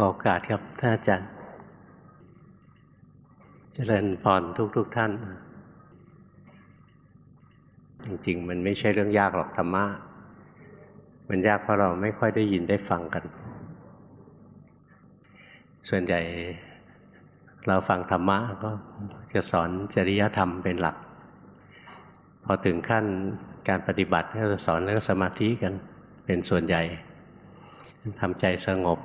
ขอโอกาสครับท่านอาจารย์ เจริญพรทุกทุกท่าน จริงๆ มันไม่ใช่เรื่องยากหรอกธรรมะ มันยากเพราะเราไม่ค่อยได้ยินได้ฟังกัน ส่วนใหญ่เราฟังธรรมะก็จะสอนจริยธรรมเป็นหลัก พอถึงขั้นการปฏิบัติก็จะสอนเรื่องสมาธิกันเป็นส่วนใหญ่ทำใจสงบ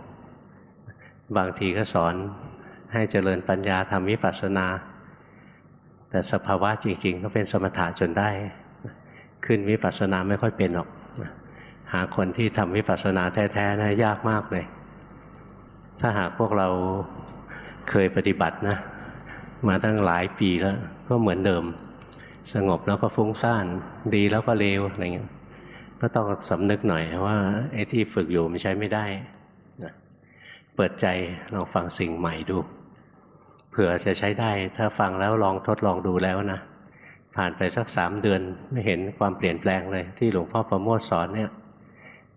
บางทีก็สอนให้เจริญปัญญาทำวิปัสสนา แต่สภาวะจริง ๆ ก็เป็นสมถะจนได้ ขึ้นวิปัสสนาไม่ค่อยเป็นหรอก หาคนที่ทำวิปัสสนาแท้ๆนะยากมากเลย ถ้าหากพวกเราเคยปฏิบัตินะ มาตั้งหลายปีแล้ว ก็เหมือนเดิม สงบแล้วก็ฟุ้งซ่านดีแล้วก็เลวอะไรเงี้ยก็ต้องสำนึกหน่อยว่าไอ้ที่ฝึกอยู่มันใช้ไม่ได้ เปิดใจลองฟังสิ่งใหม่ดู เผื่อจะใช้ได้ ถ้าฟังแล้วลองทดลองดูแล้วนะ ผ่านไปสักสามเดือนไม่เห็นความเปลี่ยนแปลงเลย ที่หลวงพ่อประโมทสอนเนี่ย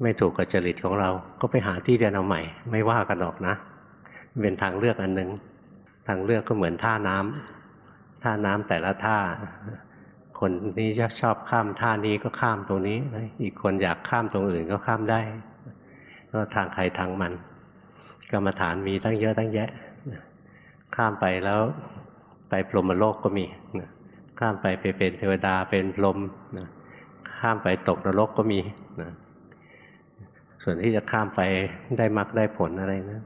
ไม่ถูกกับจริตของเรา ก็ไปหาที่เรียนเอาใหม่ ไม่ว่ากันหรอกนะ เป็นทางเลือกอันหนึ่งทางเลือกก็เหมือนท่าน้ำท่าน้ำแต่ละท่า คนนี้จะชอบข้ามท่านี้ก็ข้ามตรงนี้ อีกคนอยากข้ามตรงอื่นก็ข้ามได้ ก็ทางใครทางมัน กรรมฐานมีตั้งเยอะตั้งแยะ ข้ามไปแล้วไปพรหมโลกก็มี ข้ามไปไปเป็นเทวดาเป็นพรหมข้ามไปตกนรกก็มีส่วนที่จะข้ามไปได้มรรคได้ผลอะไรนะ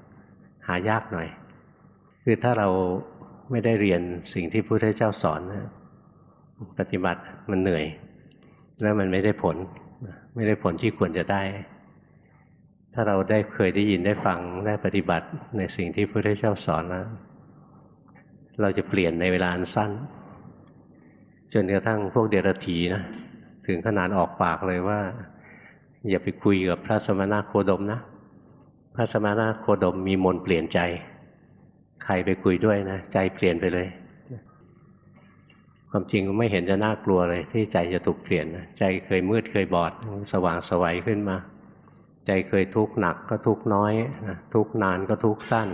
หายากหน่อย คือถ้าเราไม่ได้เรียนสิ่งที่พระพุทธเจ้าสอนนะปฏิบัติมันเหนื่อย แล้วมันไม่ได้ผล ไม่ได้ผลที่ควรจะได้ ถ้าเราได้เคยได้ยินได้ฟังได้ปฏิบัติในสิ่งที่พระพุทธเจ้าสอนแล้วเราจะเปลี่ยนในเวลาอันสั้น จนกระทั่งพวกเดรัจฉีนะถึงขนาดออกปากเลยว่า อย่าไปคุยกับพระสมณะโคดมนะ พระสมณะโคดมมีมนเปลี่ยนใจ ใครไปคุยด้วยนะ ใจเปลี่ยนไปเลย ความจริงไม่เห็นจะน่ากลัวเลย ที่ใจจะถูกเปลี่ยนนะใจเคยมืดเคยบอดสว่างสวัยขึ้นมา ใจเคยทุกข์หนักก็ทุกข์น้อยนะทุกข์นานก็ทุกข์สั้น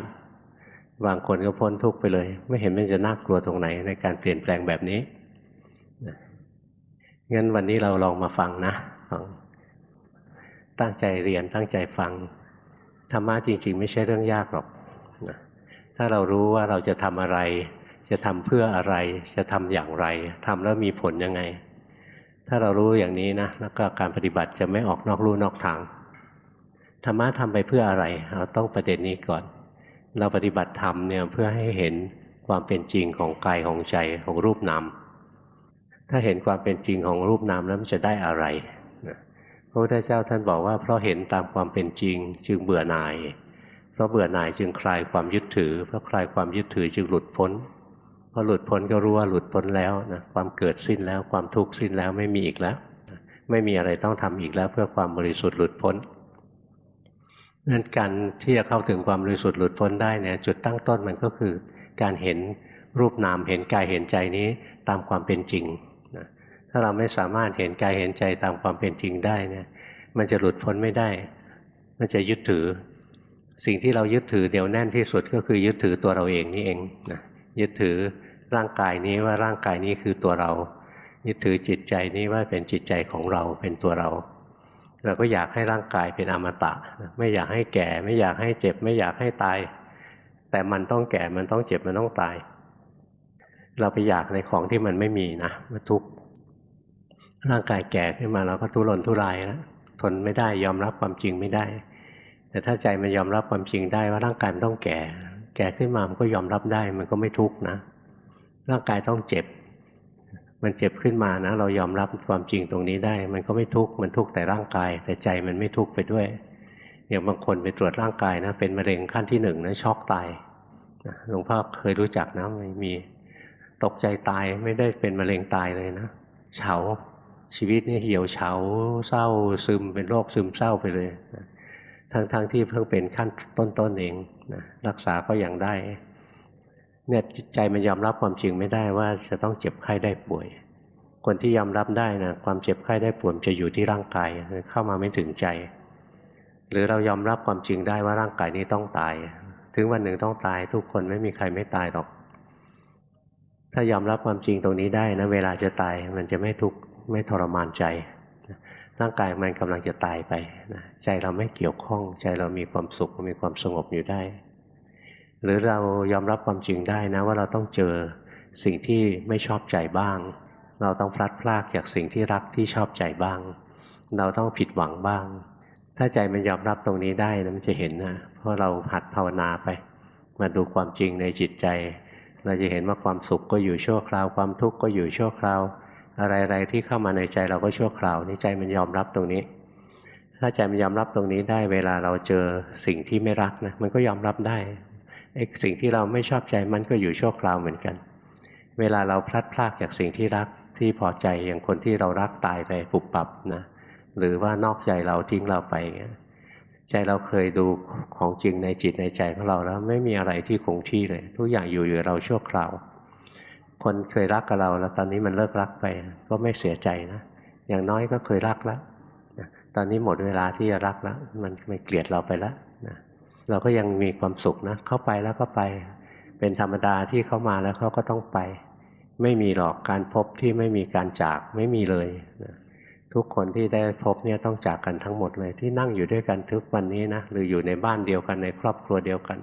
บางคนก็พ้นทุกข์ไปเลย ไม่เห็นมันจะน่ากลัวตรงไหนในการเปลี่ยนแปลงแบบนี้งั้นวันนี้เราลองมาฟังนะฟังตั้งใจเรียนตั้งใจฟังธรรมะจริง ๆ ไม่ใช่เรื่องยากหรอกนะถ้าเรารู้ว่าเราจะทำอะไร จะทำเพื่ออะไร จะทำอย่างไรทำแล้วมีผลยังไง ถ้าเรารู้อย่างนี้นะแล้วก็การปฏิบัติจะไม่ออกนอกลู่นอกทาง ธรรมะทำไปเพื่ออะไรเราต้องประเด็นนี้ก่อน เราปฏิบัติธรรมเนี่ยเพื่อให้เห็นความเป็นจริงของกายของใจของรูปนามถ้าเห็นความเป็นจริงของรูปนามแล้วมันจะได้อะไรพระพุทธเจ้าท่านบอกว่าเพราะเห็นตามความเป็นจริงจึงเบื่อหน่าย เพราะเบื่อหน่ายจึงคลายความยึดถือ เพราะคลายความยึดถือจึงหลุดพ้นพอหลุดพ้นก็รู้ว่าหลุดพ้นแล้วนะความเกิดสิ้นแล้วความทุกข์สิ้นแล้วไม่มีอีกแล้ว ไม่มีอะไรต้องทำอีกแล้วเพื่อความบริสุทธิ์หลุดพ้น นั้นการที่จะเข้าถึงความบริสุทธิ์หลุดพ้นได้เนี่ยจุดตั้งต้นมันก็คือ การเห็นรูปนามเห็นกายเห็นใจนี้ตามความเป็นจริงนะถ้าเราไม่สามารถเห็นกายเห็นใจตามความเป็นจริงได้เนี่ยมันจะหลุดพ้นไม่ได้ มันจะยึดถือ สิ่งที่เรายึดถือเดี่ยวแน่นที่สุดก็คือยึดถือตัวเราเองนี่เองนะยึดถือร่างกายนี้ว่าร่างกายนี้คือตัวเรา ยึดถือจิตใจนี้ว่าเป็นจิตใจของเราเป็นตัวเรา เราก็อยากให้ร่างกายเป็นอมตะ ไม่อยากให้แก่ ไม่อยากให้เจ็บ ไม่อยากให้ตาย แต่มันต้องแก่มันต้องเจ็บมันต้องตาย เราไปอยากในของที่มันไม่มีนะมันทุกข์ร่างกายแก่ขึ้นมาเราก็ทุรนทุรายแล้วทนไม่ได้ยอมรับความจริงไม่ได้ แต่ถ้าใจมันยอมรับความจริงได้ว่าร่างกายมันต้องแก่ แก่ขึ้นมามันก็ยอมรับได้มันก็ไม่ทุกข์นะ ร่างกายต้องเจ็บ มันเจ็บขึ้นมานะ เรายอมรับความจริงตรงนี้ได้ มันก็ไม่ทุกข์มันทุกข์แต่ร่างกาย แต่ใจมันไม่ทุกข์ไปด้วยอย่างบางคนไปตรวจร่างกายนะ เป็นมะเร็งขั้นที่หนึ่งนะช็อกตายหลวงพ่อเคยรู้จักนะไม่มีตกใจตายไม่ได้เป็นมะเร็งตายเลยนะเฉาชีวิตนี่เหี่ยวเฉาเศร้าซึมเป็นโรคซึมเศร้าไปเลย ทั้งๆทที่เพิ่งเป็นขั้นต้นๆเองนะรักษาก็ยังได้ เนี่ยจิตใจมันยอมรับความจริงไม่ได้ว่าจะต้องเจ็บไข้ได้ป่วย คนที่ยอมรับได้นะความเจ็บไข้ได้ป่วยจะอยู่ที่ร่างกายเข้ามาไม่ถึงใจ หรือเรายอมรับความจริงได้ว่าร่างกายนี้ต้องตาย ถึงวันหนึ่งต้องตายทุกคนไม่มีใครไม่ตายหรอก ถ้ายอมรับความจริงตรงนี้ได้นะเวลาจะตายมันจะไม่ทุกข์ไม่ทรมานใจร่างกายมันกำลังจะตายไปนะใจเราไม่เกี่ยวข้องใจเรามีความสุขมีความสงบอยู่ได้ หรือเรายอมรับความจริงได้นะว่าเราต้องเจอสิ่งที่ไม่ชอบใจบ้าง เราต้องพลัดพรากจากสิ่งที่รักที่ชอบใจบ้าง เราต้องผิดหวังบ้าง ถ้าใจมันยอมรับตรงนี้ได้นะมันจะเห็นนะเพราะเราหัดภาวนาไป มาดูความจริงในจิตใจ เราจะเห็นว่าความสุขก็อยู่ชั่วคราว ความทุกข์ก็อยู่ชั่วคราว อะไรๆที่เข้ามาในใจเราก็ชั่วคราวนี่ใจมันยอมรับตรงนี้ ถ้าใจมันยอมรับตรงนี้ได้ เวลาเราเจอสิ่งที่ไม่รักนะมันก็ยอมรับได้ ไอ้สิ่งที่เราไม่ชอบใจมันก็อยู่ชั่วคราวเหมือนกัน เวลาเราพลัดพรากจากสิ่งที่รักที่พอใจอย่างคนที่เรารักตายไปปุบปับนะหรือว่านอกใจเราทิ้งเราไปใจเราเคยดูของจริงในจิตในใจของเราแล้วไม่มีอะไรที่คงที่เลย ทุกอย่างอยู่อยู่เราชั่วคราว คนเคยรักกับเราแล้วตอนนี้มันเลิกรักไป ก็ไม่เสียใจนะอย่างน้อยก็เคยรักแล้วตอนนี้หมดเวลาที่จะรักแล้วมันไม่เกลียดเราไปแล้ว เราก็ยังมีความสุขนะเข้าไปแล้วก็ไป เป็นธรรมดาที่เข้ามาแล้วเขาก็ต้องไป ไม่มีหรอกการพบที่ไม่มีการจากไม่มีเลยนะทุกคนที่ได้พบเนี่ยต้องจากกันทั้งหมดเลย ที่นั่งอยู่ด้วยกันทุกวันนี้นะหรืออยู่ในบ้านเดียวกันในครอบครัวเดียวกัน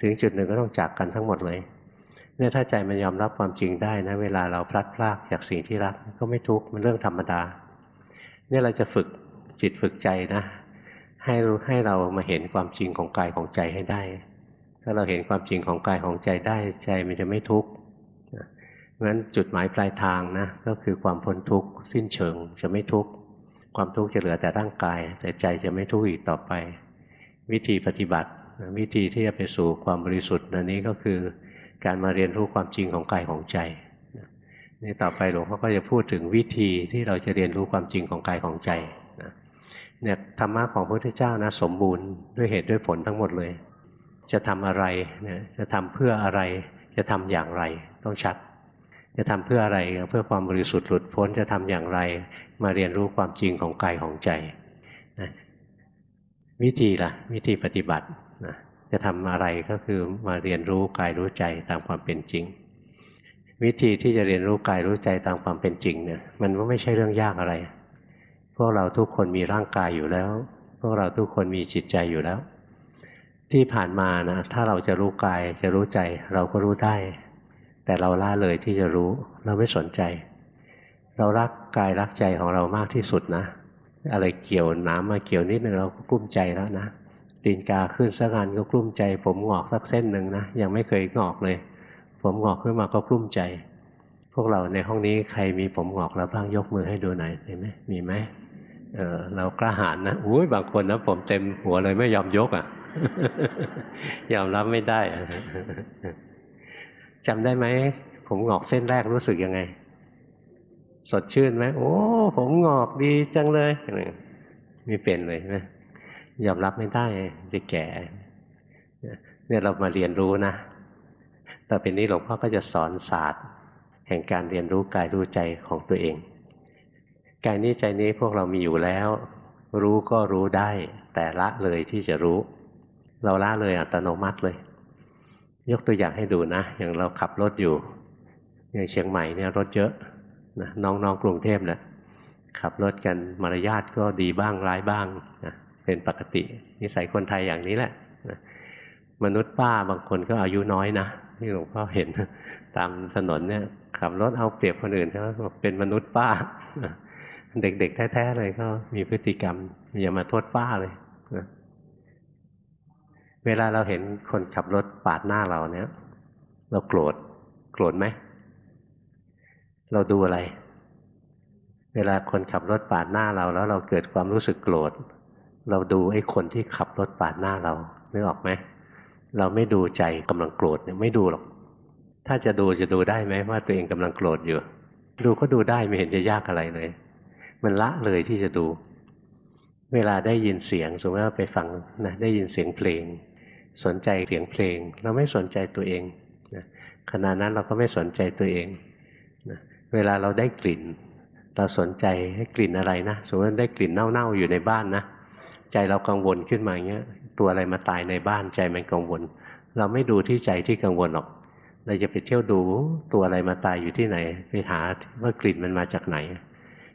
ถึงจุดหนึ่งก็ต้องจากกันทั้งหมดเลยเนี่ยถ้าใจมันยอมรับความจริงได้นะเวลาเราพลัดพรากจากสิ่งที่รักก็ไม่ทุกข์มันเรื่องธรรมดา เนี่ยเราจะฝึกจิตฝึกใจนะ ให้ให้เรามาเห็นความจริงของกายของใจให้ได้ ถ้าเราเห็นความจริงของกายของใจได้ใจมันจะไม่ทุกข์งั้นจุดหมายปลายทางนะก็คือความพ้นทุกข์สิ้นเชิงจะไม่ทุกข์ความทุกข์จะเหลือแต่ร่างกาย แต่ใจจะไม่ทุกข์อีกต่อไป วิธีปฏิบัติ วิธีที่จะไปสู่ความบริสุทธิ์นนี้ก็คือการมาเรียนรู้ความจริงของกายของใจนี่ต่อไปหลวงพ่อก็จะพูดถึงวิธีที่เราจะเรียนรู้ความจริงของกายของใจ เนี่ยธรรมะของพระพุทธเจ้านะสมบูรณ์ด้วยเหตุด้วยผลทั้งหมดเลย จะทำอะไรเนี่ยจะทำเพื่ออะไร จะทำอย่างไรต้องชัด จะทำเพื่ออะไรเพื่อความบริสุทธิ์หลุดพ้นจะทำอย่างไร มาเรียนรู้ความจริงของกายของใจนะวิธีละ่ะวิธีปฏิบัตินะจะทำอะไรก็คือมาเรียนรู้กายรู้ใจตามความเป็นจริง วิธีที่จะเรียนรู้กายรู้ใจตามความเป็นจริงเนี่ยมันก็ไม่ใช่เรื่องยากอะไร วกเราทุกคนมีร่างกายอยู่แล้ว พวกเราทุกคนมีจิตใจอยู่แล้ว ที่ผ่านมานะถ้าเราจะรู้กายจะรู้ใจเราก็รู้ได้ แต่เราล่าเลยที่จะรู้เราไม่สนใจ เรารักกายรักใจของเรามากที่สุดนะ อะไรเกี่ยวน้ำมาเกี่ยวนิดนึงเราก็กลุ้มใจแล้วนะตีนกาขึ้นสักงานก็กลุ้มใจ ผมงอกสักเส้นหนึ่งนะยังไม่เคยงอกเลย ผมงอกขึ้นมาก็กลุ้มใจ พวกเราในห้องนี้ใครมีผมงอกแล้วบ้างยกมือให้ดูหน่อยเห็นไหมมีไหม เรากล้าหาญนะอุ้ยบางคนนะผมเต็มหัวเลยไม่ยอมยกอะ่ะยอมรับไม่ได้จำได้ไหมผมงอกเส้นแรกรู้สึกยังไง สดชื่นไหมโอ้ ผมงอกดีจังเลยไมีเปลี่ยนเลยไหมยอมรับไม่ได้จะแก่ เนี่ยเรามาเรียนรู้นะต่อไปนี้หลวงพ่อก็จะสอนศาสตร์ แห่งการเรียนรู้กายรู้ใจของตัวเอง กายนี้ใจนี้พวกเรามีอยู่แล้ว รู้ก็รู้ได้ แต่ละเลยที่จะรู้ เราละเลยอัตโนมัติเลย ยกตัวอย่างให้ดูนะ อย่างเราขับรถอยู่ อย่างเชียงใหม่เนี่ยรถเยอะนะน้องๆกรุงเทพนะขับรถกันมารยาทก็ดีบ้างร้ายบ้างนะเป็นปกตินิสัยคนไทยอย่างนี้แหละนะมนุษย์ป้าบางคนก็อายุน้อยนะที่หลวงพ่อเห็นตามถนนเนี่ยขับรถเอาเปรียบคนอื่นเขาเป็นมนุษย์ป้า เด็กๆ แท้ๆเลยก็มีพฤติกรรมอย่ามาโทษป้าเลยนะเวลาเราเห็นคนขับรถปาดหน้าเราเนี่ย เราโกรธโกรธไหม เราดูอะไร เวลาคนขับรถปาดหน้าเราแล้วเราเกิดความรู้สึกโกรธ เราดูไอ้คนที่ขับรถปาดหน้าเรานึกออกไหมเราไม่ดูใจกำลังโกรธเนี่ยไม่ดูหรอก ถ้าจะดูจะดูได้ไหมว่าตัวเองกำลังโกรธอยู่ ดูก็ดูได้ไม่เห็นจะยากอะไรเลย มันละเลยที่จะดู เวลาได้ยินเสียงสมมติว่าไปฟังนะได้ยินเสียงเพลง สนใจเสียงเพลง เราไม่สนใจตัวเองนะขณะนั้นเราก็ไม่สนใจตัวเองนะเวลาเราได้กลิ่น เราสนใจให้กลิ่นอะไรนะสมมติได้กลิ่นเน่าๆอยู่ในบ้านนะใจเรากังวลขึ้นมาอย่างเงี้ยตัวอะไรมาตายในบ้านใจมันกังวล เราไม่ดูที่ใจที่กังวลหรอก เราจะไปเที่ยวดูตัวอะไรมาตายอยู่ที่ไหน ไปหาว่ากลิ่นมันมาจากไหน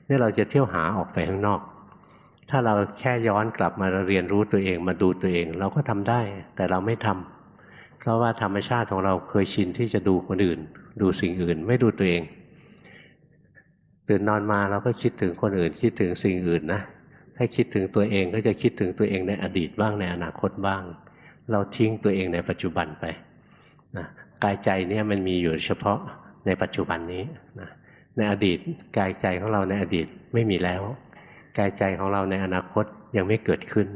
นี่เราจะเที่ยวหาออกไปข้างนอก ถ้าเราแค่ย้อนกลับมาเรียนรู้ตัวเองมาดูตัวเอง เราก็ทำได้ แต่เราไม่ทำเพราะว่าธรรมชาติของเราเคยชินที่จะดูคนอื่น ดูสิ่งอื่น ไม่ดูตัวเอง ตื่นนอนมาเราก็คิดถึงคนอื่น คิดถึงสิ่งอื่นนะถ้าคิดถึงตัวเองก็จะคิดถึงตัวเองในอดีตบ้างในอนาคตบ้าง เราทิ้งตัวเองในปัจจุบันไปนะกายใจเนี่ยมันมีอยู่เฉพาะในปัจจุบันนี้นะ ในอดีตกายใจของเราในอดีตไม่มีแล้ว กายใจของเราในอนาคตยังไม่เกิดขึ้น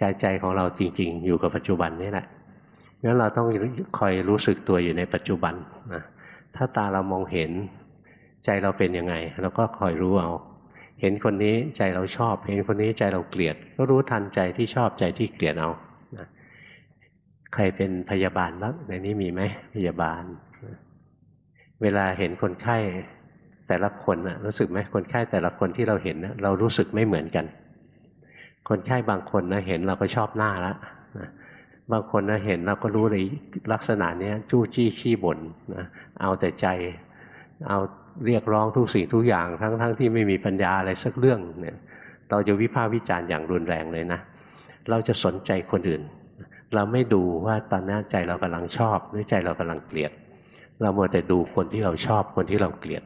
กายใจของเราจริง ๆ อยู่กับปัจจุบันนี่แหละงั้นเราต้องคอยรู้สึกตัวอยู่ในปัจจุบันนะถ้าตาเรามองเห็น ใจเราเป็นยังไง เราก็คอยรู้เอา เห็นคนนี้ใจเราชอบ เห็นคนนี้ใจเราเกลียด ก็รู้ทันใจที่ชอบใจที่เกลียดเอานะใครเป็นพยาบาลบ้างในนี้มีไหมพยาบาล เวลาเห็นคนไข้ แต่ละคนนะรู้สึกไหมคนไข้แต่ละคนที่เราเห็นนะเรารู้สึกไม่เหมือนกัน คนไข้บางคนนะเห็นเราก็ชอบหน้าแล้วนะบางคนนะเห็นเราก็รู้เลยลักษณะนี้จู้จี้ขี้บ่นนะเอาแต่ใจ เอาเรียกร้องทุกสิ่งทุกอย่างทั้งๆทที่ไม่มีปัญญาอะไรสักเรื่องเนี่ยเราจะวิพากษ์วิจารณ์อย่างรุนแรงเลยนะ เราจะสนใจคนอื่น เราไม่ดูว่าตอนนี้ใจเรากำลังชอบ หรือใจเรากำลังเกลียด เราหมดแต่ดูคนที่เราชอบคนที่เราเกลียด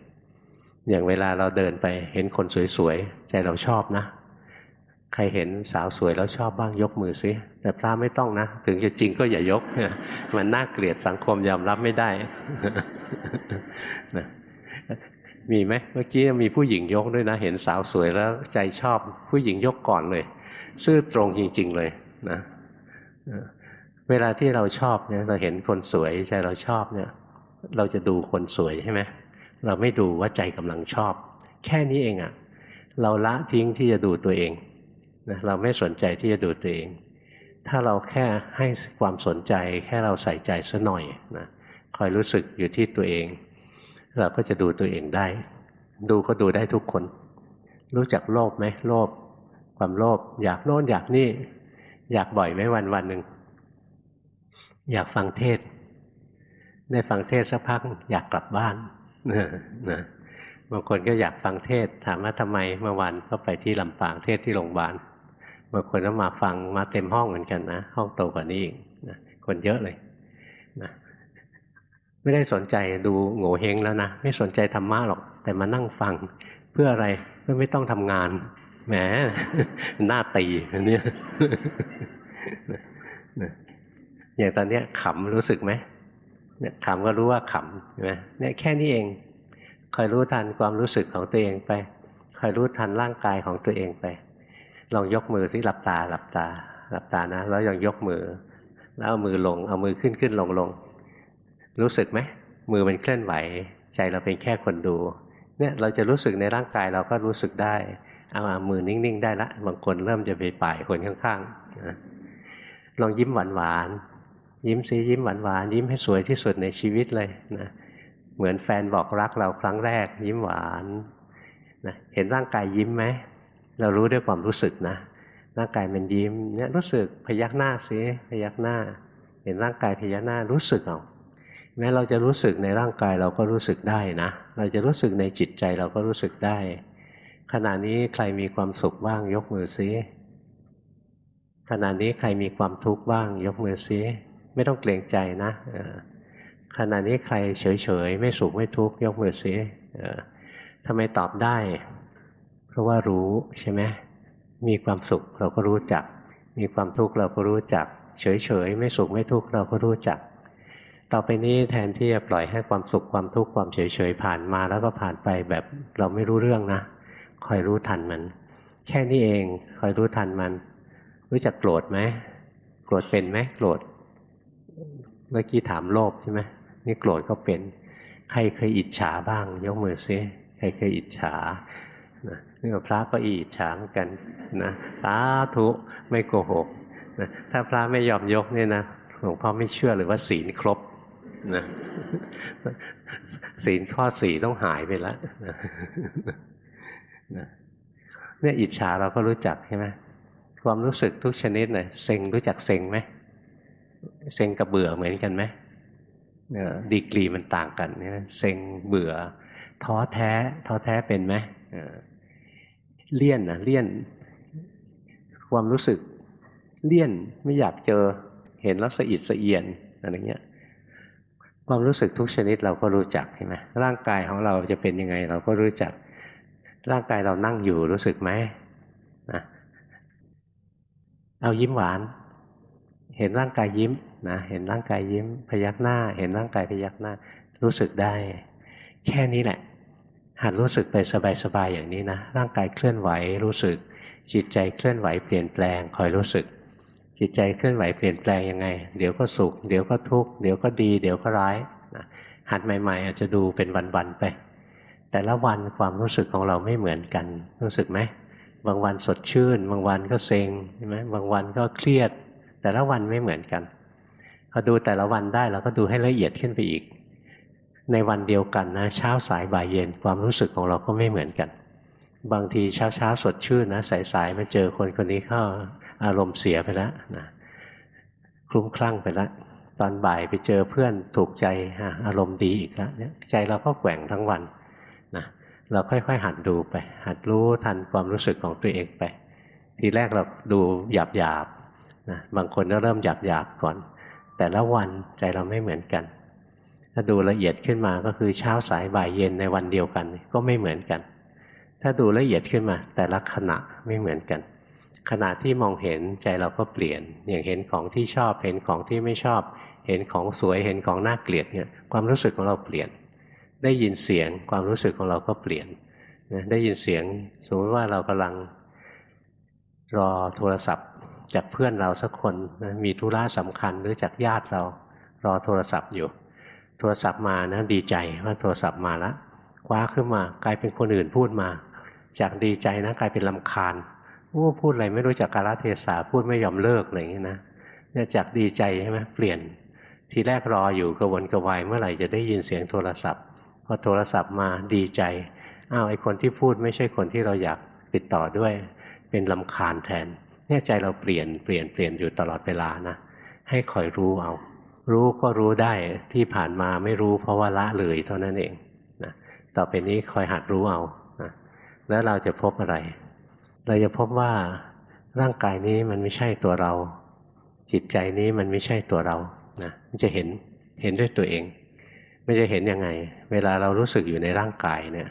อย่างเวลาเราเดินไปเห็นคนสวยๆใจเราชอบนะ ใครเห็นสาวสวยแล้วชอบบ้างยกมือซิแต่พระไม่ต้องนะ ถึงจะจริงก็อย่ายก มันน่าเกลียดสังคมยอมรับไม่ได้นะมีไหมเมื่อกี้มีผู้หญิงยกด้วยนะ เห็นสาวสวยแล้วใจชอบ ผู้หญิงยกก่อนเลย ซื่อตรงจริง ๆ เลยนะเวลาที่เราชอบเนี่ยเราเห็นคนสวยใจเราชอบเนี่ย เราจะดูคนสวยใช่ไหม เราไม่ดูว่าใจกำลังชอบ แค่นี้เองอะ่ะ เราละทิ้งที่จะดูตัวเองนะเราไม่สนใจที่จะดูตัวเอง ถ้าเราแค่ให้ความสนใจ แค่เราใส่ใจสัหน่อยนะคอยรู้สึกอยู่ที่ตัวเอง เราก็จะดูตัวเองได้ ดูก็ดูได้ทุกคน รู้จักโลภไหมโลภความโลภอยากโน่นอยากนี่ อยากบ่อยไหมวันวันหนึ่งอยากฟังเทศ ได้ฟังเทศสักพักอยากกลับบ้าน นะบางคนก็อยากฟังเทศถามว่าทำไมเมื่อวานก็ไปที่ลำปางเทศที่โรงพยาบาลบางคนก็มาฟังมาเต็มห้องเหมือนกันนะห้องโตกว่านี้อีกนะคนเยอะเลยนะไม่ได้สนใจดูโง่เฮงแล้วนะไม่สนใจธรรมะหรอก แต่มานั่งฟังเพื่ออะไรเพื่อไม่ต้องทำงานแหมหน้าตีอันนี้อย่างตอนนี้ขำรู้สึกไหม เนี่ยขำก็รู้ว่าขำใช่ไหมเนี่ยแค่นี้เองคอยรู้ทันความรู้สึกของตัวเองไปคอยรู้ทันร่างกายของตัวเองไป ลองยกมือสิหลับตาหลับตาหลับตานะแล้วยังยกมือ แล้วเอามือลงเอามือขึ้นขึ้นลงลงรู้สึกไหมมือมันเคลื่อนไหว ใจเราเป็นแค่คนดูเนี่ยเราจะรู้สึกในร่างกายเราก็รู้สึกได้เอามือนิ่ง ๆ ได้ละบางคนเริ่มจะไปป่ายคนข้างๆลองยิ้มหวาน ยิ้มซิยิ้มหวานหวานยิ้มให้สวยที่สุดในชีวิตเลยนะเหมือนแฟนบอกรักเราครั้งแรก ยิ้มหวานนะเห็นร่างกายยิ้มไหมเรารู้ด้วยความรู้สึกนะ ร่างกายมันยิ้มเนี่ยรู้สึกพยักหน้าซิพยักหน้า เห็นร่างกายพยักหน้ารู้สึกเอาแม้เราจะรู้สึกในร่างกายเราก็รู้สึกได้นะ เราจะรู้สึกในจิตใจเราก็รู้สึกได้ ขณะนี้ใครมีความสุขบ้างยกมือซิขณะนี้ใครมีความทุกข์บ้างยกมือซิ ไม่ต้องเกรงใจนะขณะนี้ใครเฉยๆ ไม่สุขไม่ทุกข์ยกมือสิทำไมตอบได้ เพราะว่ารู้ใช่ไหมมีความสุขเราก็รู้จัก มีความทุกข์เราก็รู้จัก เฉยๆ ไม่สุขไม่ทุกข์เราก็รู้จัก ต่อไปนี้แทนที่จะปล่อยให้ความสุขความทุกข์ความเฉยๆ ผ่านมาแล้วก็ผ่านไปแบบเราไม่รู้เรื่องนะคอยรู้ทันมัน แค่นี้เองคอยรู้ทันมัน รู้จักโกรธไหมโกรธเป็นไหมโกรธ เมื่อกี้ถามโลภใช่ไหมนี่โกรธก็เป็น ใครเคยอิจฉาบ้าง ยกมือซิใครเคยอิจฉานะนี่พระก็อิจฉาเหมือนกันนะสาธุไม่โกหกนะถ้าพระไม่ยอมยกเนี่ยนะหลวงพ่อไม่เชื่อเลยว่าศีลครบนะศีลข้อสี่ต้องหายไปแล้วนะเนี่ยอิจฉาเราก็รู้จักใช่ไหมความรู้สึกทุกชนิดเลยเซ็งรู้จักเซ็งไหม เซ็งกับเบื่อเหมือนกันไหมดีกรีมันต่างกันเซ็งเบื่อ ท้อแท้ท้อแท้เป็นไหมเลี่ยนนะเลี่ยน ความรู้สึกเลี่ยนไม่อยากเจอเห็นแล้วสะอิดสะเอียนอะไรเงี้ยความรู้สึกทุกชนิดเราก็รู้จักใช่ไหมร่างกายของเราจะเป็นยังไง เราก็รู้จัก ร่างกายเรานั่งอยู่รู้สึกไหมนะเอายิ้มหวาน เห็นร่างกายยิ้มนะเห็นร่างกายยิ้ม พยักหน้า เห็นร่างกายพยักหน้า รู้สึกได้ แค่นี้แหละ หัดรู้สึกไปสบายๆอย่างนี้นะ ร่างกายเคลื่อนไหวรู้สึก จิตใจเคลื่อนไหวเปลี่ยนแปลงคอยรู้สึก จิตใจเคลื่อนไหวเปลี่ยนแปลงยังไง เดี๋ยวก็สุข เดี๋ยวก็ทุกข์เดี๋ยวก็ดี เดี๋ยวก็ร้ายนะหัดใหม่ ๆ อาจจะดูเป็นวันๆไป แต่ละวันความรู้สึกของเราไม่เหมือนกันรู้สึกไหมบางวันสดชื่น บางวันก็เซ็งใช่ไหมบางวันก็เครียด แต่ละวันไม่เหมือนกันพอดูแต่ละวันได้เราก็ดูให้ละเอียดขึ้นไปอีก ในวันเดียวกันนะ เช้าสายบ่ายเย็นความรู้สึกของเราก็ไม่เหมือนกัน บางทีเช้าเช้าสดชื่นนะสายสายมาเจอคนคนนี้เข้าอารมณ์เสียไปแล้วนะคลุ้มคลั่งไปแล้วตอนบ่ายไปเจอเพื่อนถูกใจอารมณ์ดีอีกแล้วเนี่ยใจเราก็แกว่งทั้งวันนะเราค่อยๆ หัดดูไป หัดรู้ทันความรู้สึกของตัวเองไป ทีแรกเราดูหยาบๆ นะบางคนก็เริ่มหยาบๆก่อน แต่ละวันใจเราไม่เหมือนกัน ถ้าดูละเอียดขึ้นมาก็คือเช้าสายบ่ายเย็นในวันเดียวกัน ก็ไม่เหมือนกัน ถ้าดูละเอียดขึ้นมา แต่ละขณะไม่เหมือนกันขณะที่มองเห็นใจเราก็เปลี่ยน อย่างเห็นของที่ชอบเห็นของที่ไม่ชอบ เห็นของสวยเห็นของน่าเกลียดเนี่ยความรู้สึกของเราเปลี่ยน ได้ยินเสียงความรู้สึกของเราก็เปลี่ยนได้ยินเสียง สมมติว่าเรากำลังรอโทรศัพท์ จากเพื่อนเราสักคนมีธุระสำคัญหรือจากญาติเรารอโทรศัพท์อยู่ โทรศัพท์มานะดีใจว่าโทรศัพท์มาแล้วคว้าขึ้นมากลายเป็นคนอื่นพูดมา จากดีใจนะกลายเป็นลำคาญโอ้พูดอะไรไม่รู้จักกาลเทศะพูดไม่ยอมเลิกอะไรอย่างนี้นะเนี่ยจากดีใจใช่ไหมเปลี่ยนทีแรกรออยู่กระวนกระวายเมื่อไหร่จะได้ยินเสียงโทรศัพท์พอโทรศัพท์มาดีใจอ้าวไอคนที่พูดไม่ใช่คนที่เราอยากติดต่อด้วย เป็นลำคาญแทน เนี่ยใจเราเปลี่ยนเปลี่ยนเปลี่ยนอยู่ตลอดเวลานะให้คอยรู้เอา รู้ก็รู้ได้ที่ผ่านมาไม่รู้เพราะว่าละเลยเท่านั้นเองนะต่อไปนี้คอยหัดรู้เอานะแล้วเราจะพบอะไร เราจะพบว่าร่างกายนี้มันไม่ใช่ตัวเรา จิตใจนี้มันไม่ใช่ตัวเรานะมันจะเห็นเห็นด้วยตัวเอง ไม่จะเห็นยังไง เวลาเรารู้สึกอยู่ในร่างกายเนี่ย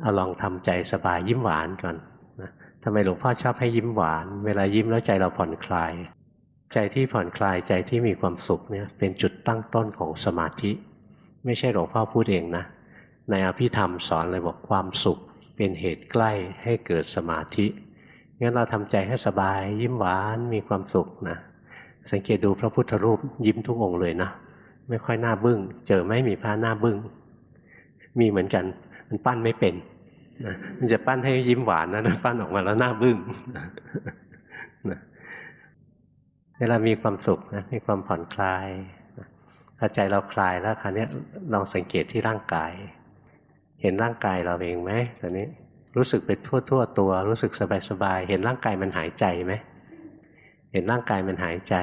เอาลองทำใจสบายยิ้มหวานก่อน ทำไมหลวงพ่อชอบให้ยิ้มหวาน เวลายิ้มแล้วใจเราผ่อนคลาย ใจที่ผ่อนคลายใจที่มีความสุขเนี่ยเป็นจุดตั้งต้นของสมาธิ ไม่ใช่หลวงพ่อพูดเองนะ ในอภิธรรมสอนเลยบอกความสุข เป็นเหตุใกล้ให้เกิดสมาธิงั้นเราทำใจให้สบาย ยิ้มหวานมีความสุขนะสังเกตดูพระพุทธรูปยิ้มทุกองค์เลยนะไม่ค่อยหน้าบึง้ง เจอไม่มีพระหน้าบึง้ง มีเหมือนกัน มันปั้นไม่เป็น นะมันจะปั้นให้ยิ้มหวานนะปั้นออกมาแล้วหน้าบึ้งนะเวลามีความสุขนะมีความผ่อนคลายพอใจเราคลายแล้วคราวนี้ลองสังเกตที่ร่างกาย เห็นร่างกายเราเองไหมตอนนี้รู้สึกไปทั่วทั่วตัว รู้สึกสบายสบายเห็นร่างกายมันหายใจไหมเห็นร่างกายมันหายใจ